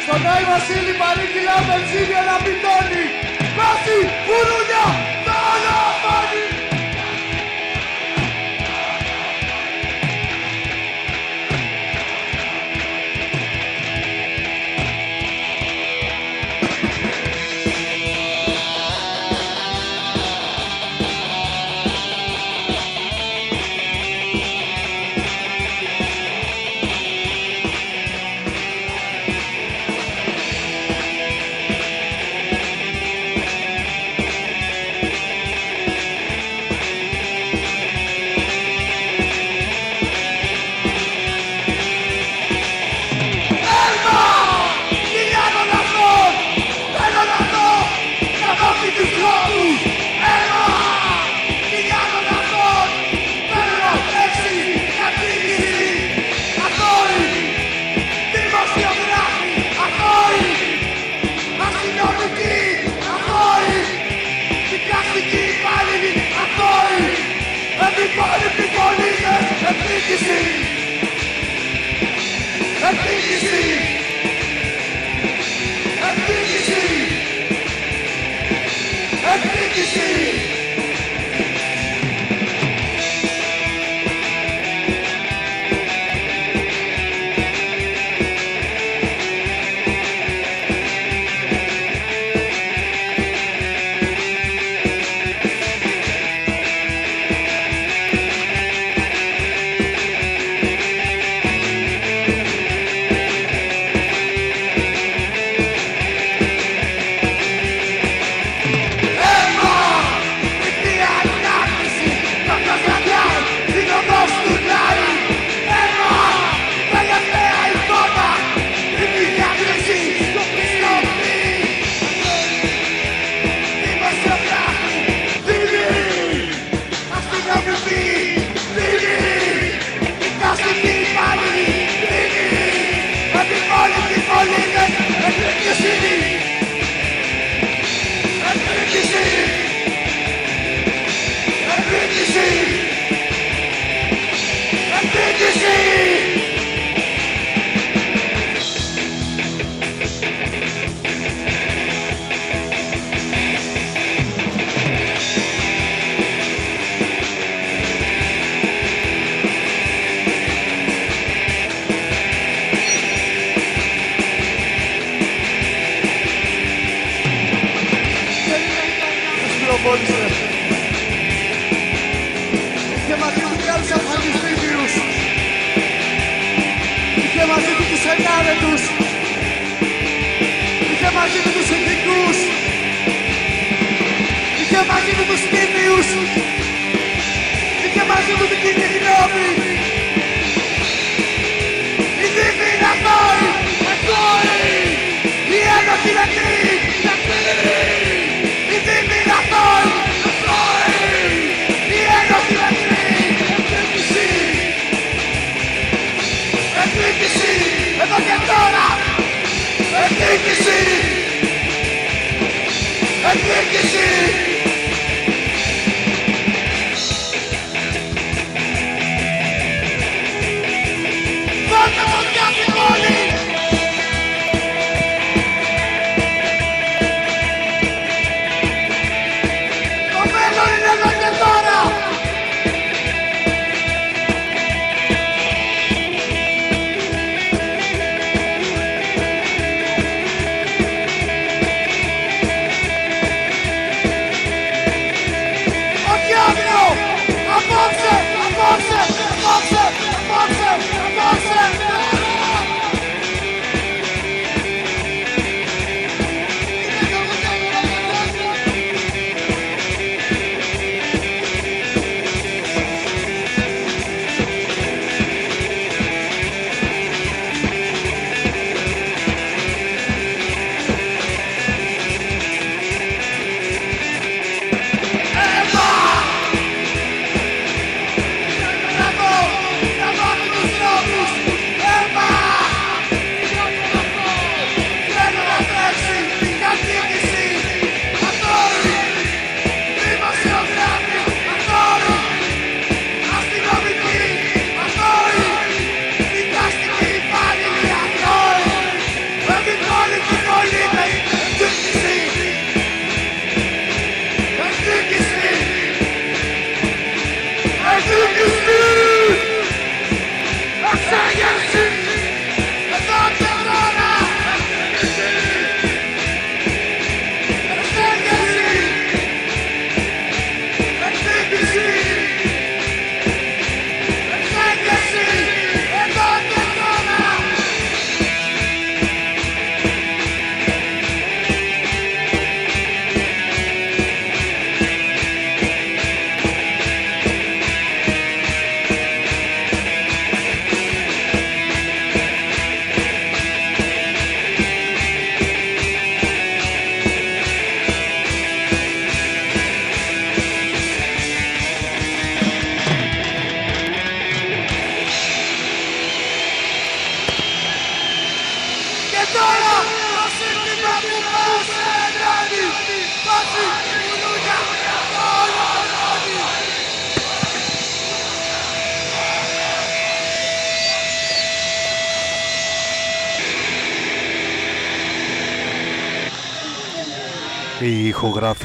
Στον Άι Βασίλη παρήγγυλα μπενζίνη ένα μπιτόνι. Merci, Boulounia, Bala Mani I think you see. Let me see. See. See.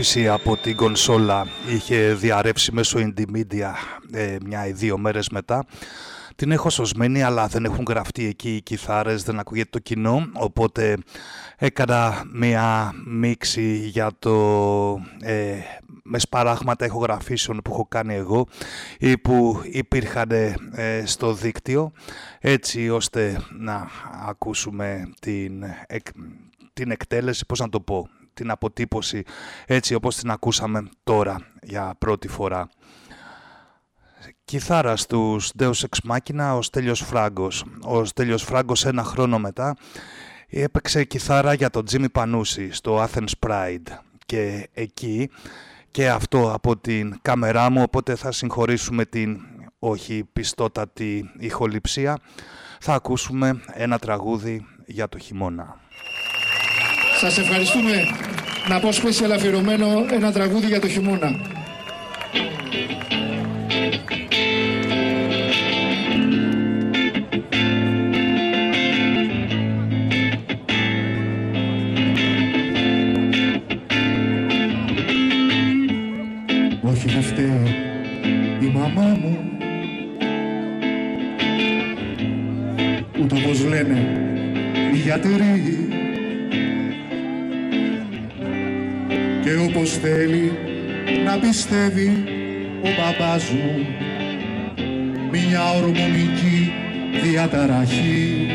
Ηχογράφηση από την κονσόλα είχε διαρρεύσει μέσω Indymedia ε, μια ή δύο μέρες μετά. Την έχω σωσμένη αλλά δεν έχουν γραφτεί εκεί οι κιθάρες, δεν ακούγεται το κοινό, οπότε έκανα μια μίξη για το ε, με σπαράγματα ηχογραφήσεων που έχω κάνει εγώ ή που υπήρχαν ε, στο δίκτυο έτσι ώστε να ακούσουμε την, εκ- την εκτέλεση, πώς να το πω, την αποτύπωση έτσι όπως την ακούσαμε τώρα για πρώτη φορά. Κιθάρας στους Deus Ex Machina ο Στέλιος Φράγκος. Ο Στέλιος Φράγκος ένα χρόνο μετά έπαιξε κιθάρα για τον Τζίμι Πανούση στο Athens Pride και εκεί και αυτό από την κάμερά μου οπότε θα συγχωρήσουμε την όχι πιστότατη ηχοληψία θα ακούσουμε ένα τραγούδι για το χειμώνα. Σας ευχαριστούμε. Να πω special αφιερωμένο ένα τραγούδι για το χειμώνα. Όχι δεν φταίει η μαμά μου Ούτε όπως λένε οι γιατροί Και όπως θέλει να πιστεύει ο μπαμπάς μου Μια ορμονική διαταραχή.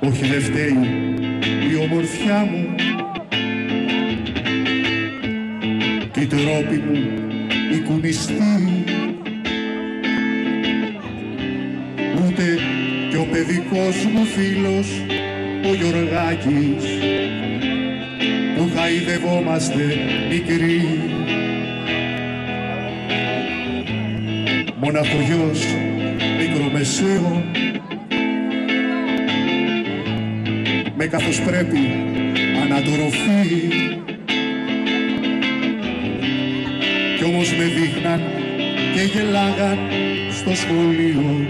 Όχι δεν φταίει η ομορφιά μου. Και η τρόπη μου η κουνιστή ούτε και ο παιδικός μου φίλος ο Γιωργάκης που χαϊδευόμαστε μικροί. Μοναχογιός μικρομεσαίων με καθώς πρέπει ανατροφή. Κι όμως με δείχναν και γελάγαν στο σχολείο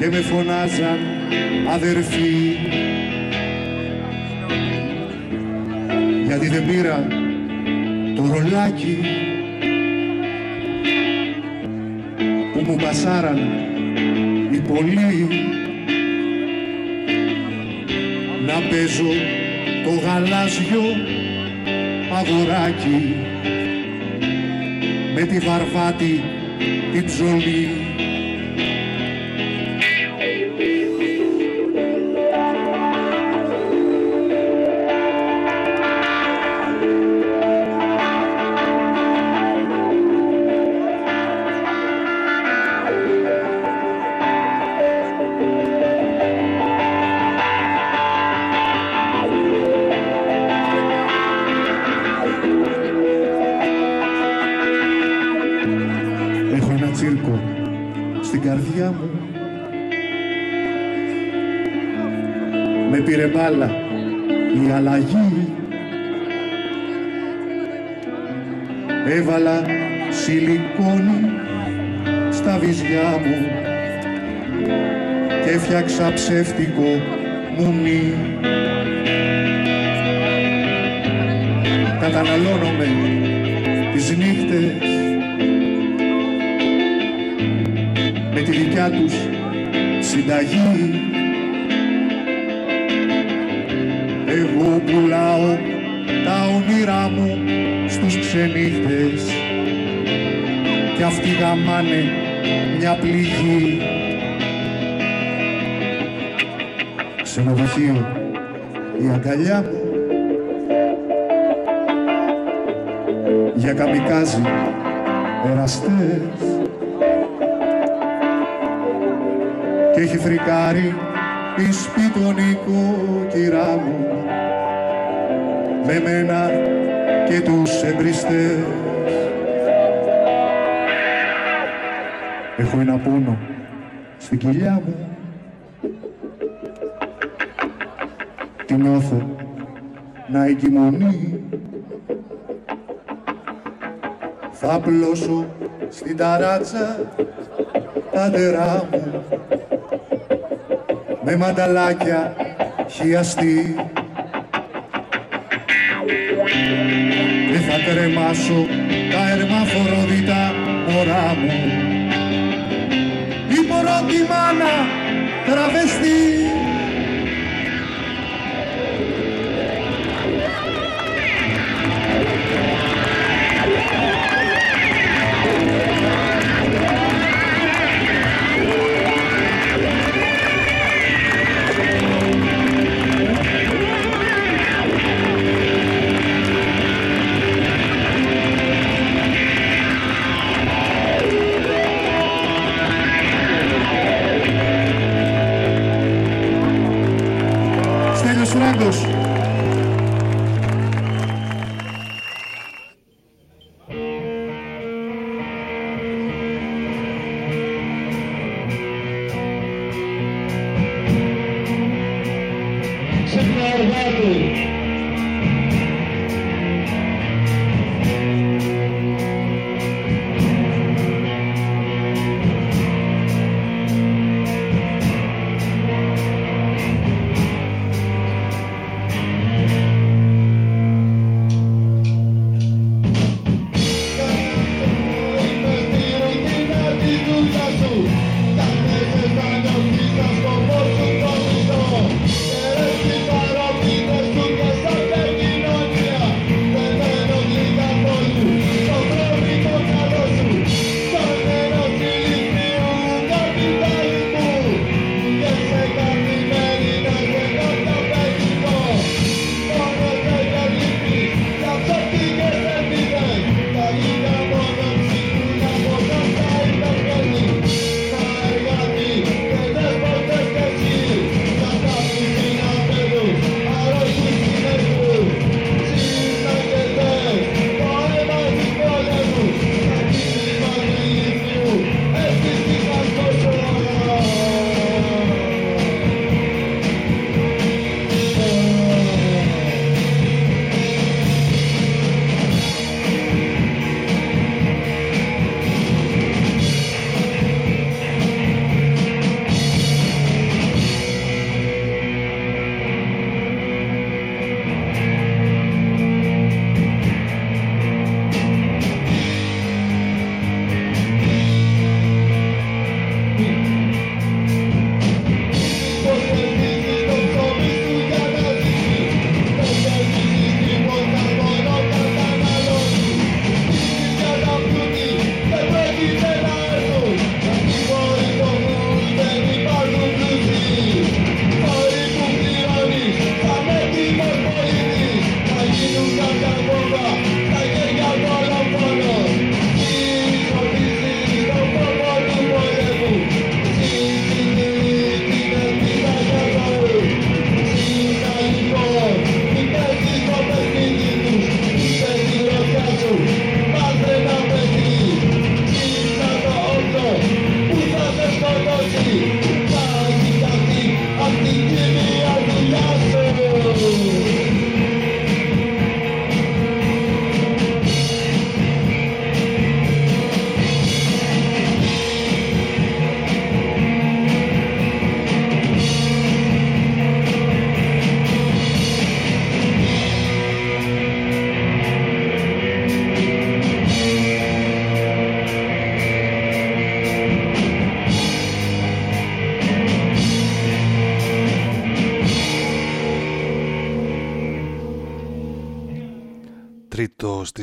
και με φωνάζαν αδερφοί γιατί δεν πήρα το ρολάκι που μου πασάραν οι πολλοί. Να παίζω το γαλάζιο αγοράκι με τη βαρβάτη την ψωλή Με πήρε μπάλα η αλλαγή Έβαλα σιλικόνι στα βυζιά μου και έφτιαξα ψεύτικο μουνί. Καταναλώνομαι τις νύχτες με τη δικιά τους συνταγή εγώ πουλάω τα όνειρά μου στους ξενύχτες. Κι αυτοί γαμάνε μια πληγή. Ξενοδοχείο η αγκαλιά. Μου για καμικάζι εραστές. Και έχει φρικάρει η σπιτονικό κυρά μου με μένα και τους εμπριστές. Έχω ένα πόνο στην κοιλιά μου. Τη νιώθω να εγκυμονεί. Θα πλώσω στην ταράτσα τα ντερά μου. Με μανταλάκια χιαστή θα κρεμάσω τα ερμαφοροδίτα μωρά μου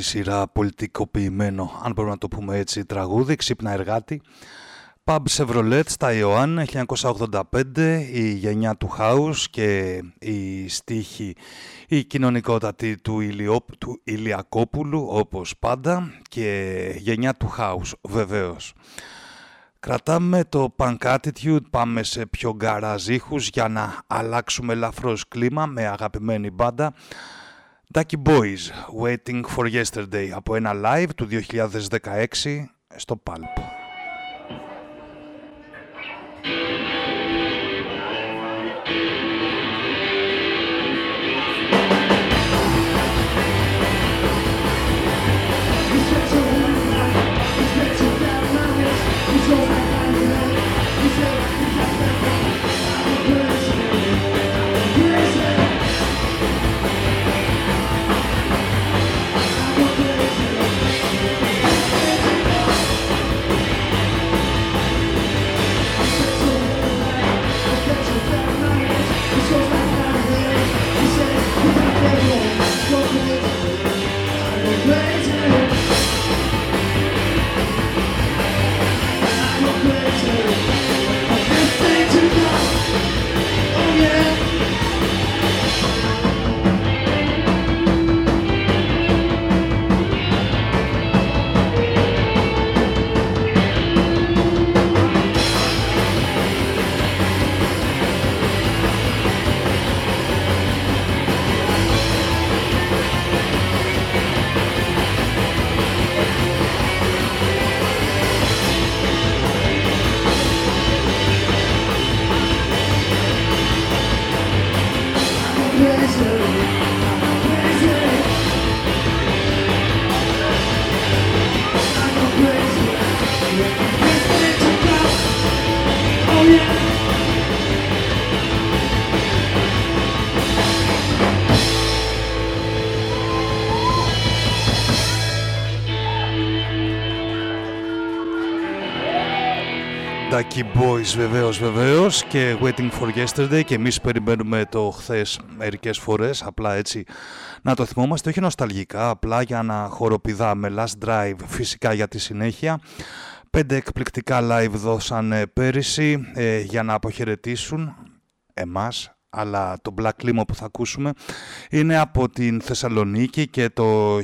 στη σειρά πολιτικοποιημένο, αν μπορούμε να το πούμε έτσι, τραγούδι, ξύπνα εργάτη. Pub Chevrolet στα Ιωάννη 1985, η γενιά του Χάους και η στίχη, η κοινωνικότατη του, Ηλιό, του Ηλιακόπουλου όπως πάντα και γενιά του Χάους βεβαίως. Κρατάμε το punk attitude, πάμε σε πιο γκαράζ για να αλλάξουμε ελαφρώς κλίμα με αγαπημένη μπάντα. Ducky Boys, Waiting for Yesterday, από ένα live του 2016 στο Pulp. Lucky Boys βεβαίως βεβαίως και Waiting for Yesterday και εμείς περιμένουμε το χθες μερικές φορές απλά έτσι να το θυμόμαστε όχι νοσταλγικά απλά για να χοροπηδάμε. Last Drive φυσικά για τη συνέχεια πέντε εκπληκτικά live δώσαν πέρυσι ε, για να αποχαιρετήσουν εμάς αλλά το Black Limo που θα ακούσουμε είναι από την Θεσσαλονίκη και το 1992.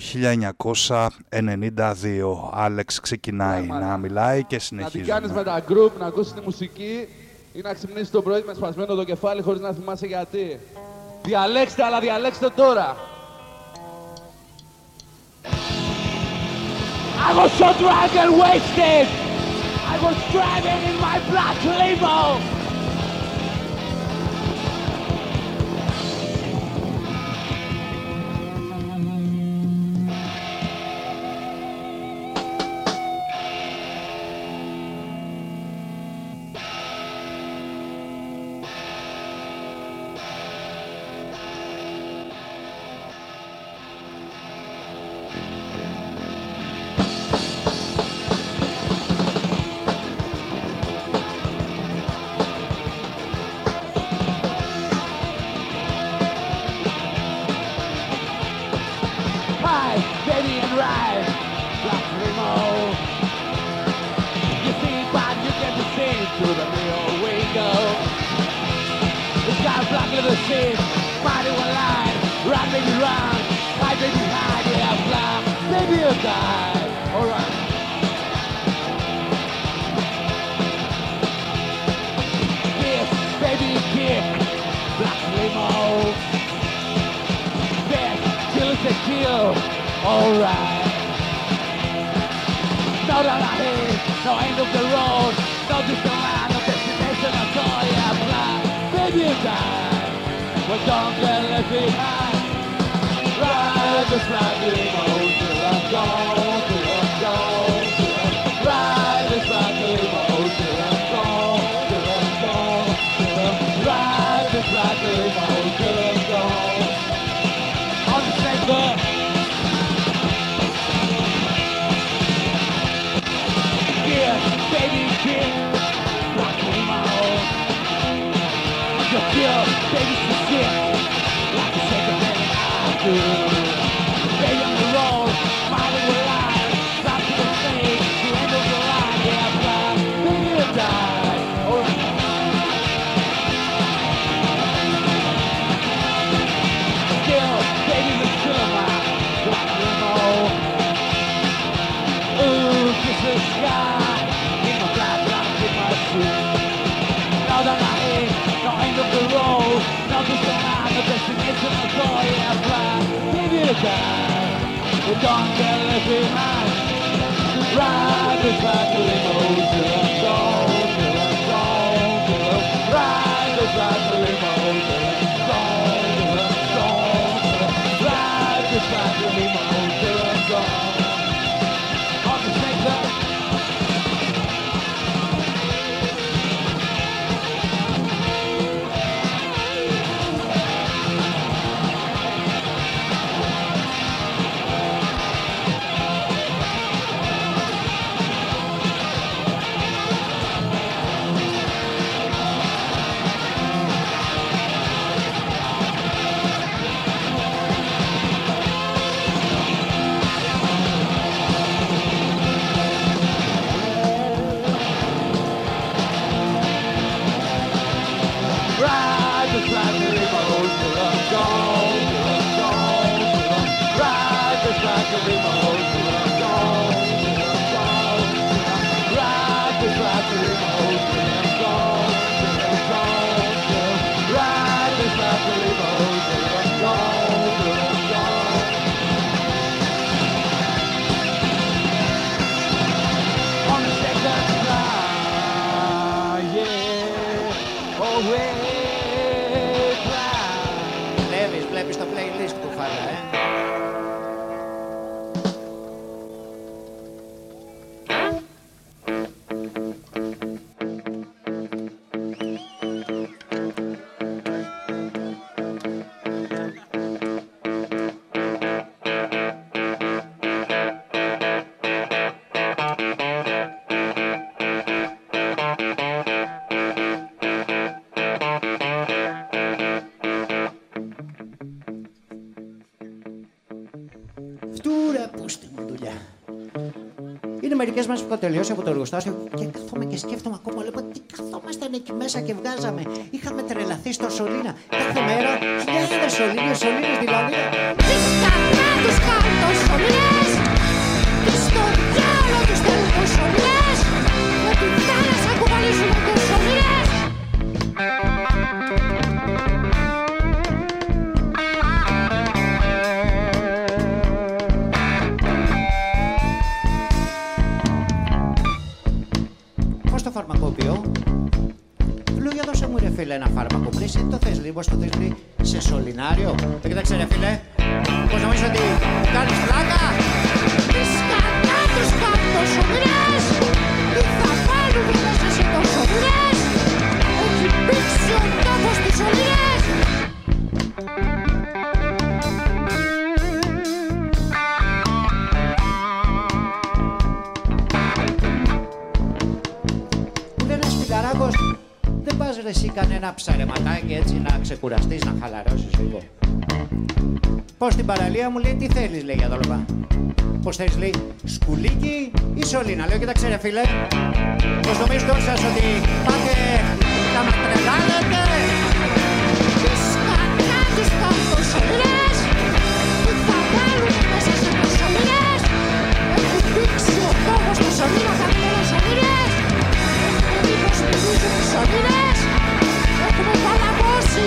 Άλεξ ξεκινάει ναι, να μιλάει και συνεχίζει. Να την κάνεις με τα group, να ακούσεις τη μουσική ή να ξυπνήσεις το πρωί με σπασμένο το κεφάλι χωρίς να θυμάσαι γιατί. Διαλέξτε, αλλά διαλέξτε τώρα. I was so drunk and wasted. I was driving in my black limo. τελειώσει από το εργοστάσιο και καθόμαι και σκέφτομαι ακόμα. Λέω τι καθόμασταν εκεί μέσα και βγάζαμε. Είχαμε τρελαθεί στο σωλήνα. Κάθε μέρα χιλιάδες σωλήνες, σωλήνες. παραλία μου λέει τι θέλεις, λέει για δόλοπα. Πώς θέλει, λέει σκουλίκι ή σωλήνα. Λέω, και τα ρε φίλε, πώς νομίζετε όλοι σας ότι πάτε τα με τρελάνετε. Τι σκατά του παγκοσμίε που θα βάλουν μέσα σε προσωμίε. Έχει δείξει ο φόβο τους σωλήνα, θα βγάλω σωλήνε. Μήπως μιλούσε του σωλήνε. Έχουμε καλαγώσει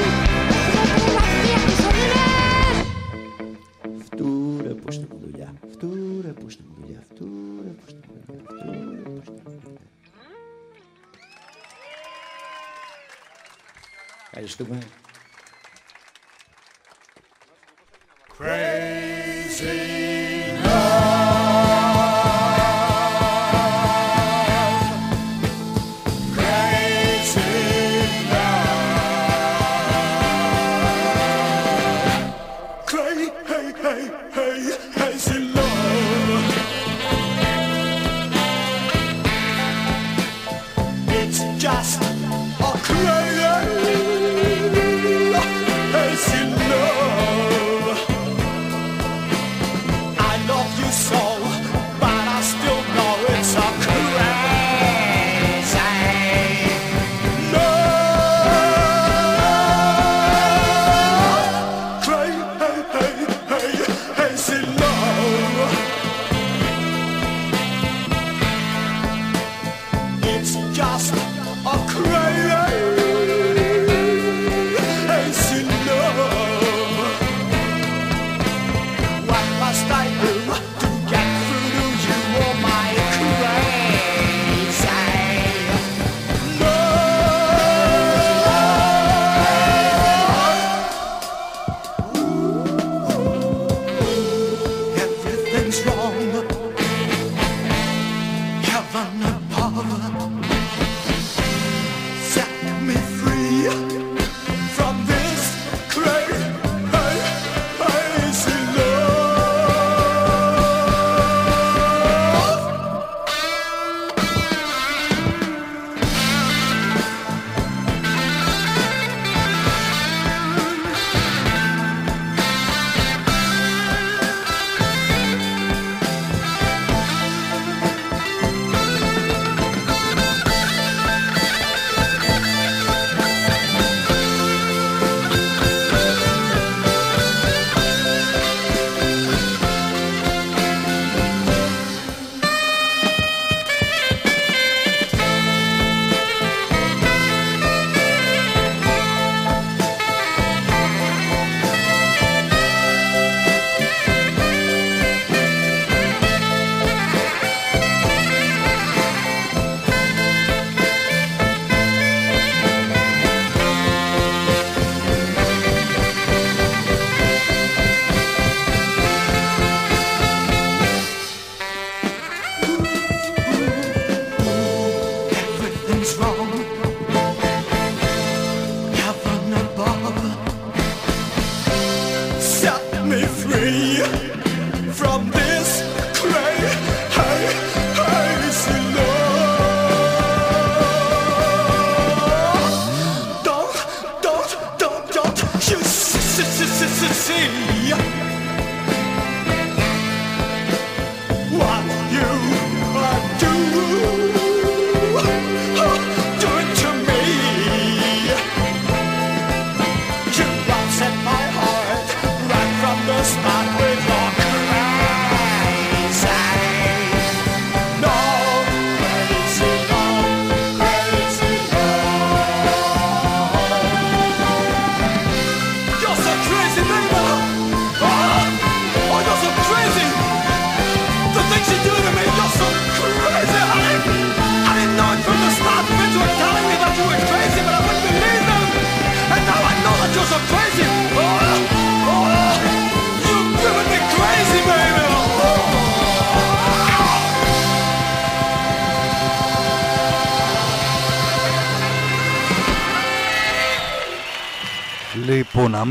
Ευχαριστούμε. Crazy.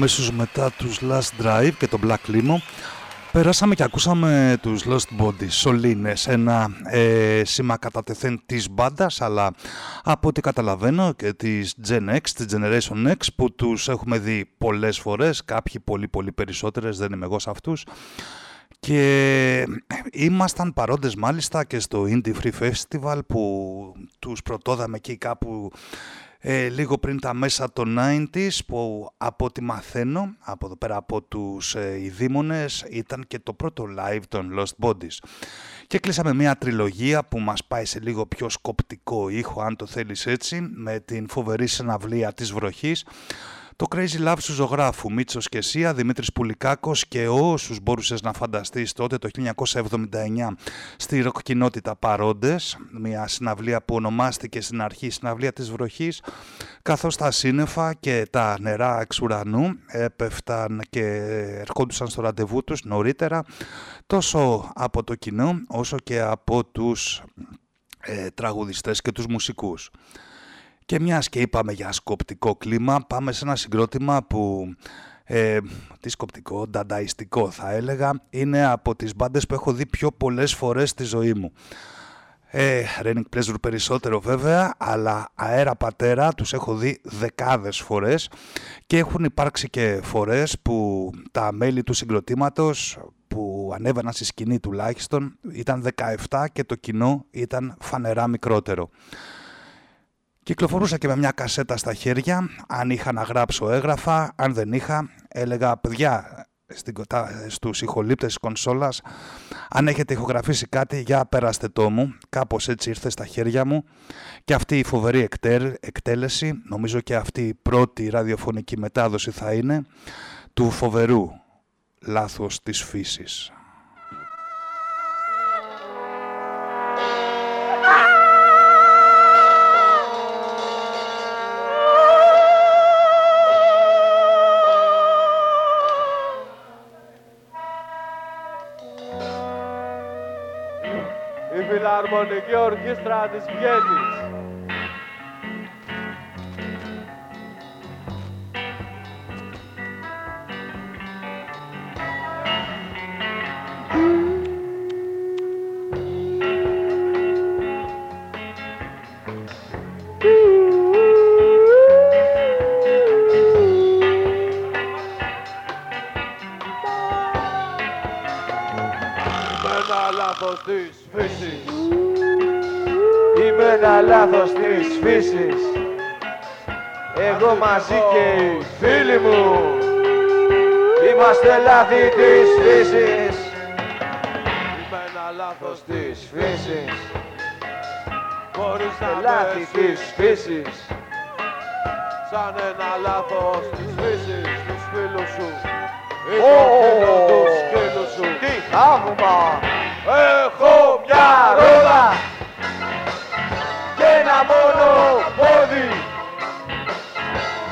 Αμέσως μετά τους Last Drive και το Black Limo περάσαμε και ακούσαμε τους Lost Bodies, σωλήνες, ένα ε, σήμα κατατεθέν της μπάντας, αλλά από ό,τι καταλαβαίνω και της Gen X, της Generation X που τους έχουμε δει πολλές φορές, κάποιοι πολύ πολύ περισσότερες, δεν είμαι εγώ σε αυτούς. Και ήμασταν παρόντες μάλιστα και στο Indie Free Festival που τους πρωτόδαμε εκεί κάπου ε, λίγο πριν τα μέσα των 90s που από ό,τι μαθαίνω από εδώ πέρα από τους ε, ειδήμονες ήταν και το πρώτο live των Lost Bodies. Και κλείσαμε μια τριλογία που μας πάει σε λίγο πιο σκοπτικό ήχο αν το θέλεις έτσι με την φοβερή συναυλία της βροχής το Crazy Love του ζωγράφου Μίτσος και Σία, Δημήτρης Πουλικάκος και όσους μπορούσες να φανταστείς τότε το 1979 στη ροκ κοινότητα παρόντες, μια συναυλία που ονομάστηκε στην αρχή Συναυλία της Βροχής, καθώς τα σύννεφα και τα νερά εξ ουρανού έπεφταν και ερχόντουσαν στο ραντεβού τους νωρίτερα, τόσο από το κοινό όσο και από τους ε, τραγουδιστές και τους μουσικούς. Και μιας και είπαμε για σκοπτικό κλίμα, πάμε σε ένα συγκρότημα που ε, τι σκοπτικό, ντανταϊστικό θα έλεγα, είναι από τις μπάντες που έχω δει πιο πολλές φορές στη ζωή μου. Ε, Raining Pleasure περισσότερο βέβαια, αλλά αέρα πατέρα τους έχω δει δεκάδες φορές και έχουν υπάρξει και φορές που τα μέλη του συγκροτήματος που ανέβαιναν στη σκηνή τουλάχιστον ήταν 17 και το κοινό ήταν φανερά μικρότερο. Κυκλοφορούσα και με μια κασέτα στα χέρια. Αν είχα να γράψω έγραφα, αν δεν είχα έλεγα παιδιά στους ηχολήπτες της κονσόλας αν έχετε ηχογραφήσει κάτι για περάστε το μου κάπως έτσι ήρθε στα χέρια μου και αυτή η φοβερή εκτέλεση νομίζω και αυτή η πρώτη ραδιοφωνική μετάδοση θα είναι του φοβερού λάθος της φύσης. Φιλαρμονική Ορχήστρα της Βιέννης. λάθος της φύσης Είμαι ένα λάθος της φύσης. Εγώ μαζί και οι φίλοι μου Είμαστε λάθη της φύσης. Είμαι ένα λάθος της φύσης. Μπορείς να λάθη της φύσης. Σαν ένα λάθος της φύσης τους φίλους σου. Είμαι τους φίλους σου. Τι θαύμα Έχω μια ρόδα και ένα μόνο πόδι.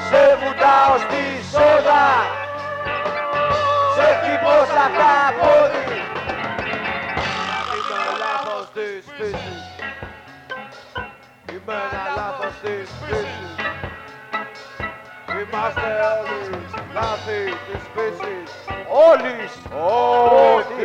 Σε βουτάω στη σόδα. Σε χτυπώ τα πόδι. Είμαι λάθος της φύσης. Είμαι ένα λάθος της φύσης. Είμαστε όλοι λάθη της φύσης. Όλης! Ό,τι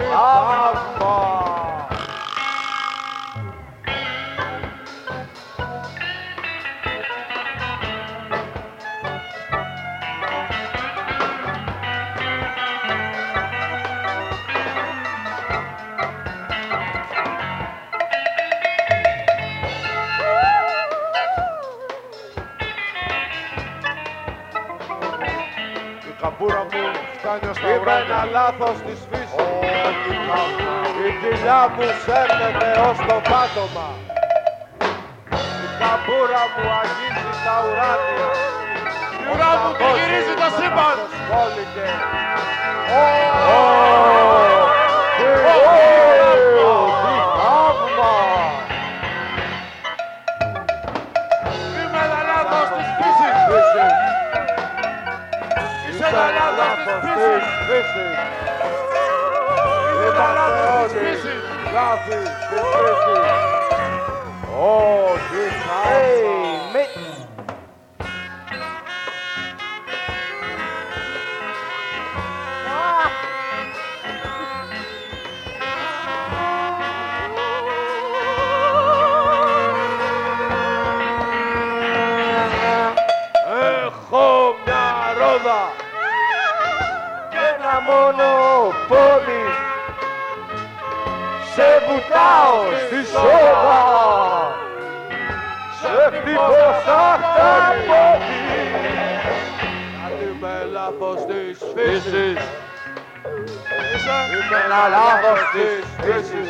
θαύμα! Είμαι ένα λάθος της φύσης. Η κοιλιά μου σέρνεται ως το πάτωμα. Η καμπούρα μου αγγίζει τα ουράνια. Η ουρά μου τη γυρίζει το σύμπαν. Σχόληκε λάθος της φύσης φύσης. Είμαστε όλοι λάθη της φύσης. Ω, τι και ένα μόνο πόδι σε βουτάω στη σόδα. Σε χτυπώ σαν τα πόδι. Γιατί με λάθος της φύσης. Είμαι ένα λάθος της φύσης.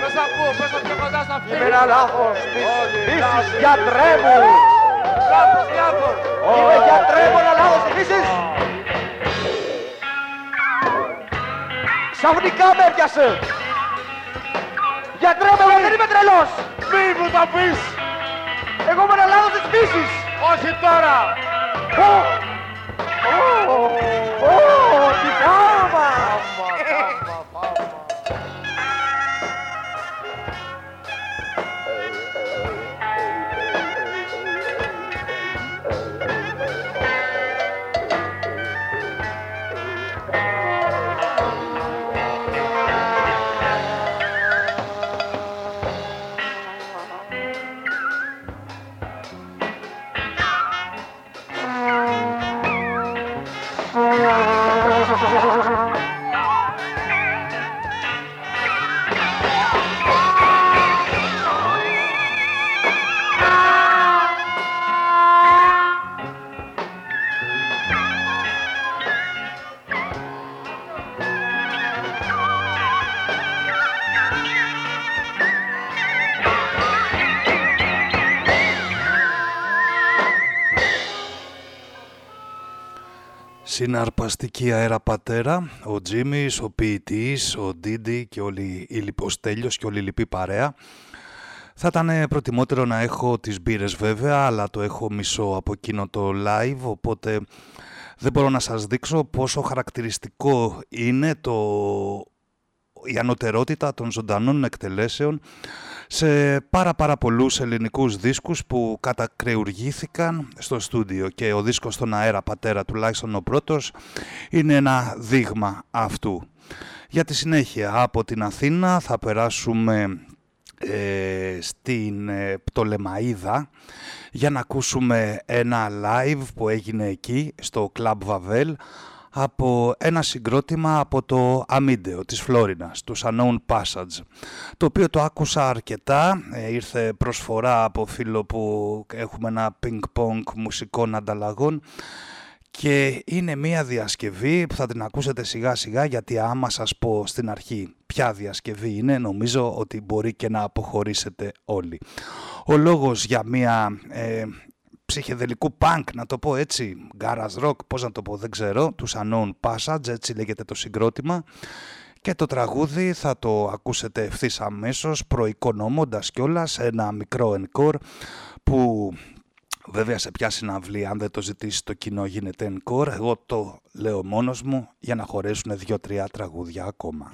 Πες να πω, πες να πιο κοντά στα Είμαι ένα λάθος της φύσης, γιατρέ μου. Λάθος, λάθος. Είμαι γιατρέ μου, ένα λάθος της φύσης Ξαφνικά με έπιασε. Γιατρέ μου, εγώ δεν είμαι τρελός. Μη μου τα πεις. Εγώ είμαι ένα λάθος της φύσης. Όχι τώρα. Ω, ω, Συναρπαστική αέρα πατέρα, ο Τζίμις, ο ποιητής, ο Ντίντι και όλοι οι λιποστέλιος και όλη η λυπή παρέα. Θα ήταν προτιμότερο να έχω τις μπύρες βέβαια, αλλά το έχω μισό από εκείνο το live, οπότε δεν μπορώ να σας δείξω πόσο χαρακτηριστικό είναι το... η ανωτερότητα των ζωντανών εκτελέσεων σε πάρα πάρα πολλούς ελληνικούς δίσκους που κατακρεουργήθηκαν στο στούντιο και ο δίσκος στον αέρα πατέρα τουλάχιστον ο πρώτος είναι ένα δείγμα αυτού. Για τη συνέχεια από την Αθήνα θα περάσουμε ε, στην ε, Πτολεμαίδα για να ακούσουμε ένα live που έγινε εκεί στο Club Vavel από ένα συγκρότημα από το Αμίντεο της Φλόρινας, τους Unknown Passage, το οποίο το άκουσα αρκετά, ε, ήρθε προσφορά από φίλο που έχουμε ένα ping-pong μουσικών ανταλλαγών και είναι μία διασκευή που θα την ακούσετε σιγά σιγά γιατί άμα σας πω στην αρχή ποια διασκευή είναι νομίζω ότι μπορεί και να αποχωρήσετε όλοι. Ο λόγος για μία ε, ψυχεδελικού punk, να το πω έτσι, garage rock, πώς να το πω, δεν ξέρω, τους Unknown Passage, έτσι λέγεται το συγκρότημα. Και το τραγούδι θα το ακούσετε ευθύς αμέσως, προοικονομώντας κιόλας ένα μικρό encore που βέβαια σε ποια συναυλή αν δεν το ζητήσει το κοινό γίνεται encore. Εγώ το λέω μόνος μου για να χωρέσουν δύο-τρία τραγούδια ακόμα.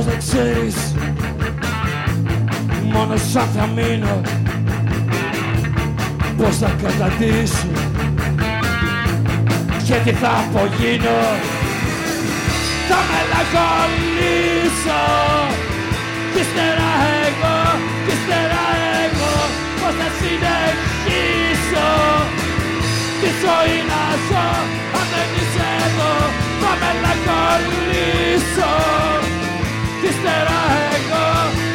Πως δεν ξέρεις Μόνο σαν θα μείνω. Πως θα καταντήσω Και τι θα απογίνω. Θα μελαγχολήσω. Κι ύστερα εγώ, κι ύστερα εγώ Πως θα συνεχίσω. Τη ζωή να ζω Αν δεν είσαι εδώ Θα μελαγχολήσω κι ύστερα εγώ,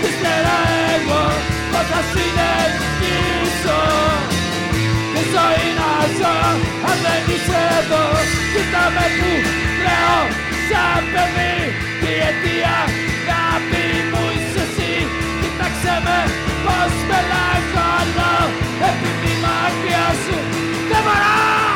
κι ύστερα εγώ Πώς θα συνεχίσω. Τη ζωή να ζω αν δεν είσαι εδώ Κοίτα με που λέω σαν παιδί. Τι αιτία αγάπη μου είσαι εσύ. Κοίταξε με πως μελαγχολώ Επειδή μακριά σου δεν μπορώ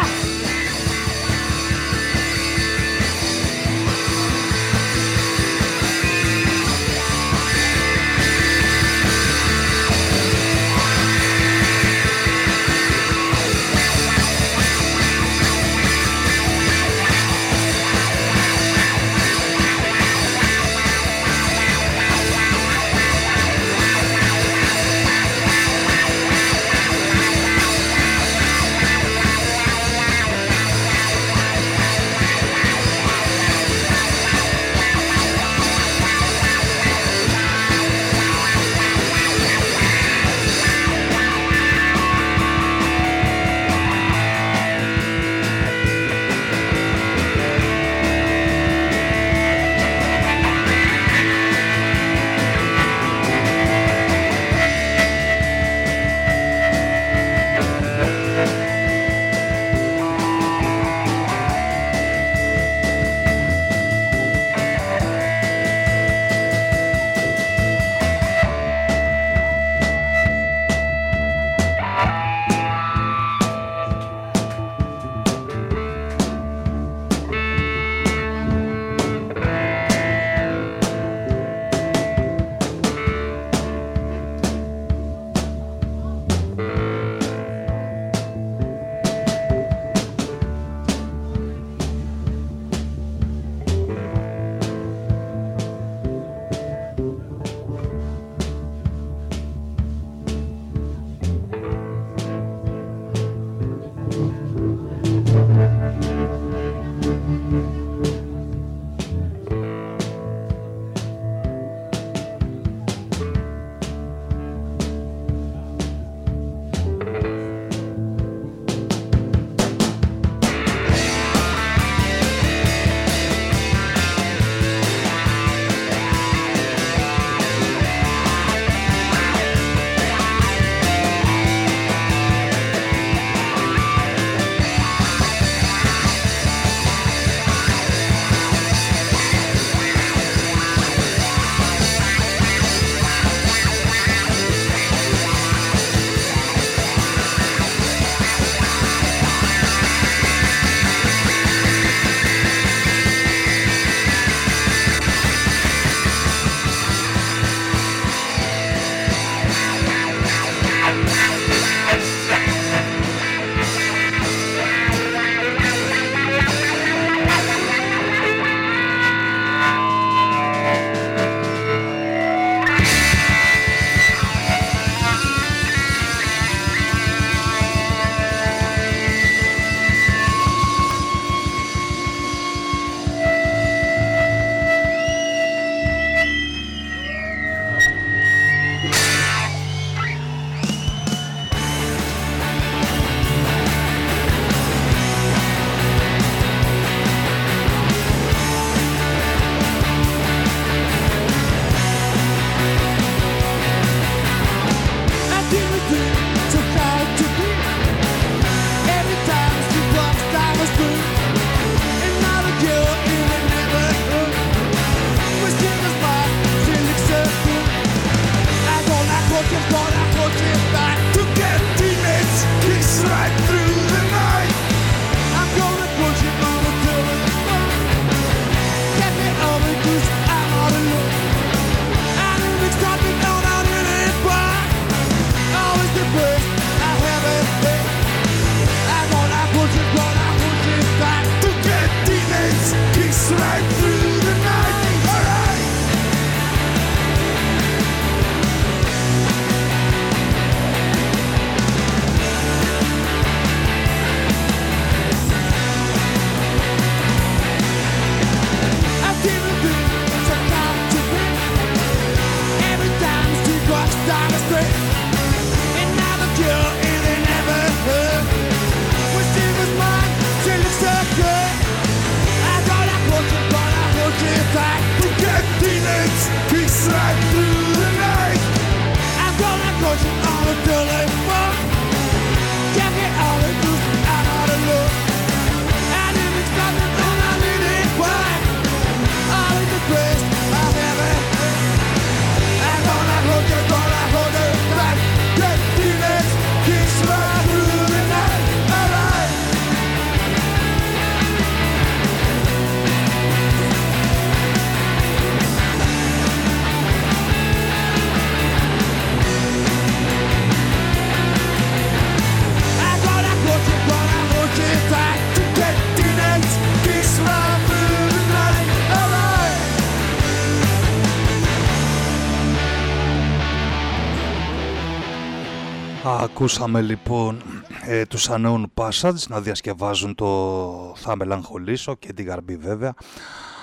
Ακούσαμε λοιπόν ε, τους Unknown Passage να διασκευάζουν το «Θα μελαγχολήσω» και την «Καρμπή» βέβαια.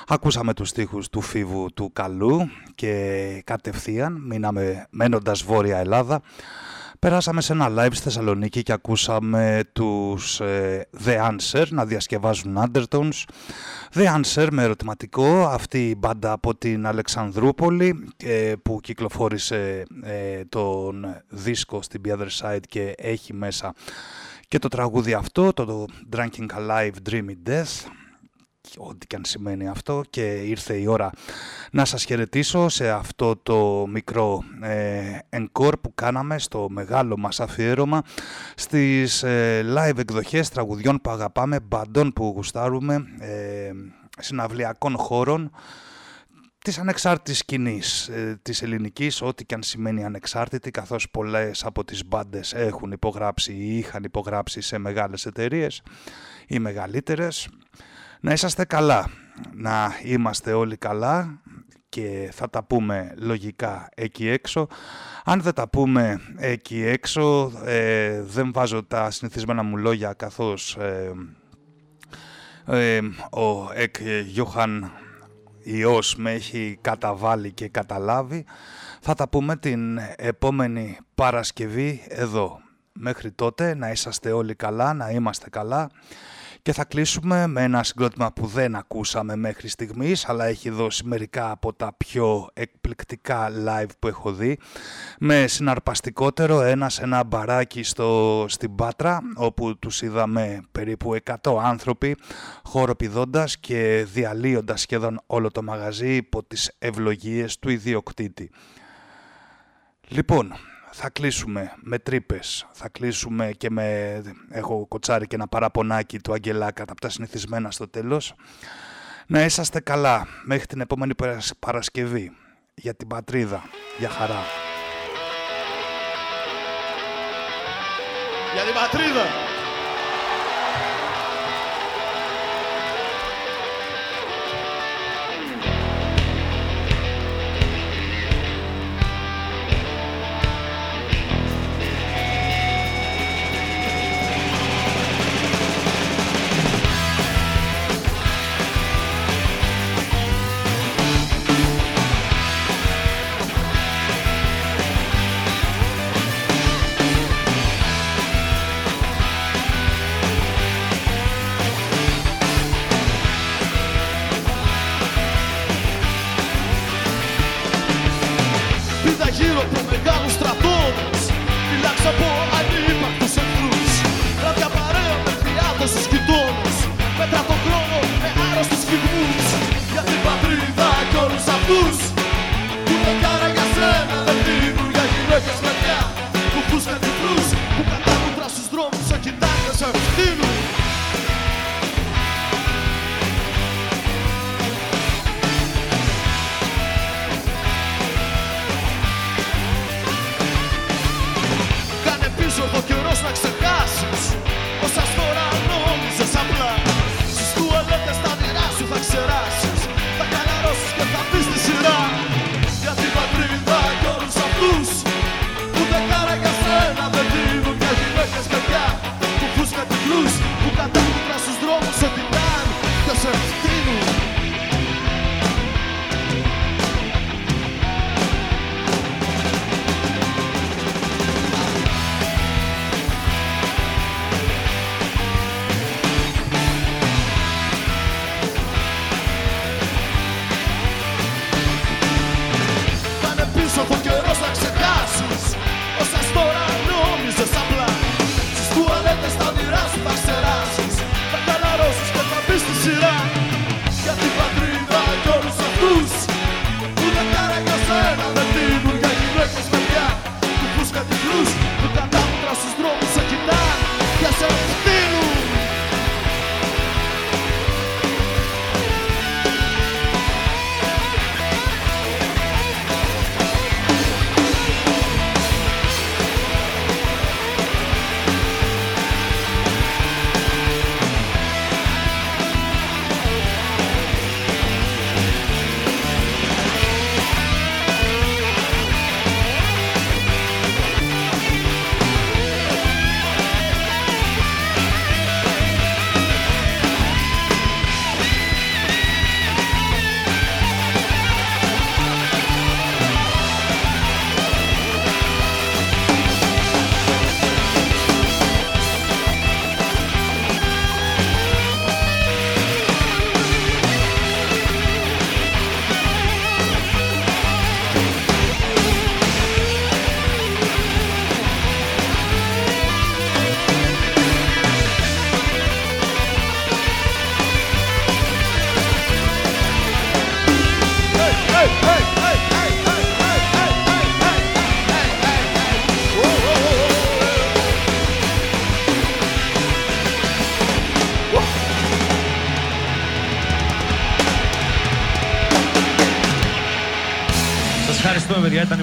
Ακούσαμε τους στίχους του Φίβου του Καλού και κατευθείαν μείναμε μένοντας Βόρεια Ελλάδα Περάσαμε σε ένα live στη Θεσσαλονίκη και ακούσαμε τους ε, The Answer να διασκευάζουν Undertones. The Answer με ερωτηματικό, αυτή η μπάντα από την Αλεξανδρούπολη ε, που κυκλοφόρησε ε, τον δίσκο στην The Other Side και έχει μέσα και το τραγούδι αυτό, το, το Drinking Alive Dreamy Death ό,τι και αν σημαίνει αυτό και ήρθε η ώρα να σας χαιρετήσω σε αυτό το μικρό ε, encore που κάναμε στο μεγάλο μας αφιέρωμα στις ε, live εκδοχές τραγουδιών που αγαπάμε, μπαντών που γουστάρουμε, ε, συναυλιακών χώρων της ανεξάρτητης σκηνής ε, της ελληνικής, ό,τι και αν σημαίνει ανεξάρτητη, καθώς πολλές από τις μπάντες έχουν υπογράψει ή είχαν υπογράψει σε μεγάλες εταιρείες ή μεγαλύτερες να είσαστε καλά, να είμαστε όλοι καλά και θα τα πούμε λογικά εκεί έξω. Αν δεν τα πούμε εκεί έξω, ε, δεν βάζω τα συνηθισμένα μου λόγια καθώς ε, ε, ο Εκ Γιώχαν Υιός με έχει καταβάλει και καταλάβει. Θα τα πούμε την επόμενη Παρασκευή εδώ. Μέχρι τότε να είσαστε όλοι καλά, να είμαστε καλά. Και θα κλείσουμε με ένα συγκρότημα που δεν ακούσαμε μέχρι στιγμής, αλλά έχει δώσει μερικά από τα πιο εκπληκτικά live που έχω δει. Με συναρπαστικότερο ένας σε ένα μπαράκι στο, στην Πάτρα, όπου τους είδαμε περίπου 100 άνθρωποι, χοροπηδώντας και διαλύοντας σχεδόν όλο το μαγαζί υπό τις ευλογίες του ιδιοκτήτη. Λοιπόν, θα κλείσουμε με τρύπες. Θα κλείσουμε και με. Έχω κοτσάρει και ένα παραπονάκι του Αγγελάκα από τα συνηθισμένα στο τέλος. Να είσαστε καλά μέχρι την επόμενη Παρασκευή. Για την πατρίδα. Για χαρά. Για την πατρίδα.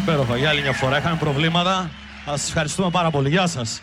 Ευχαριστούμε, παιδιά. Ήταν υπέροχο. Για άλλη μια φορά είχαμε προβλήματα. Αλλά σας ευχαριστούμε πάρα πολύ. Γεια σας.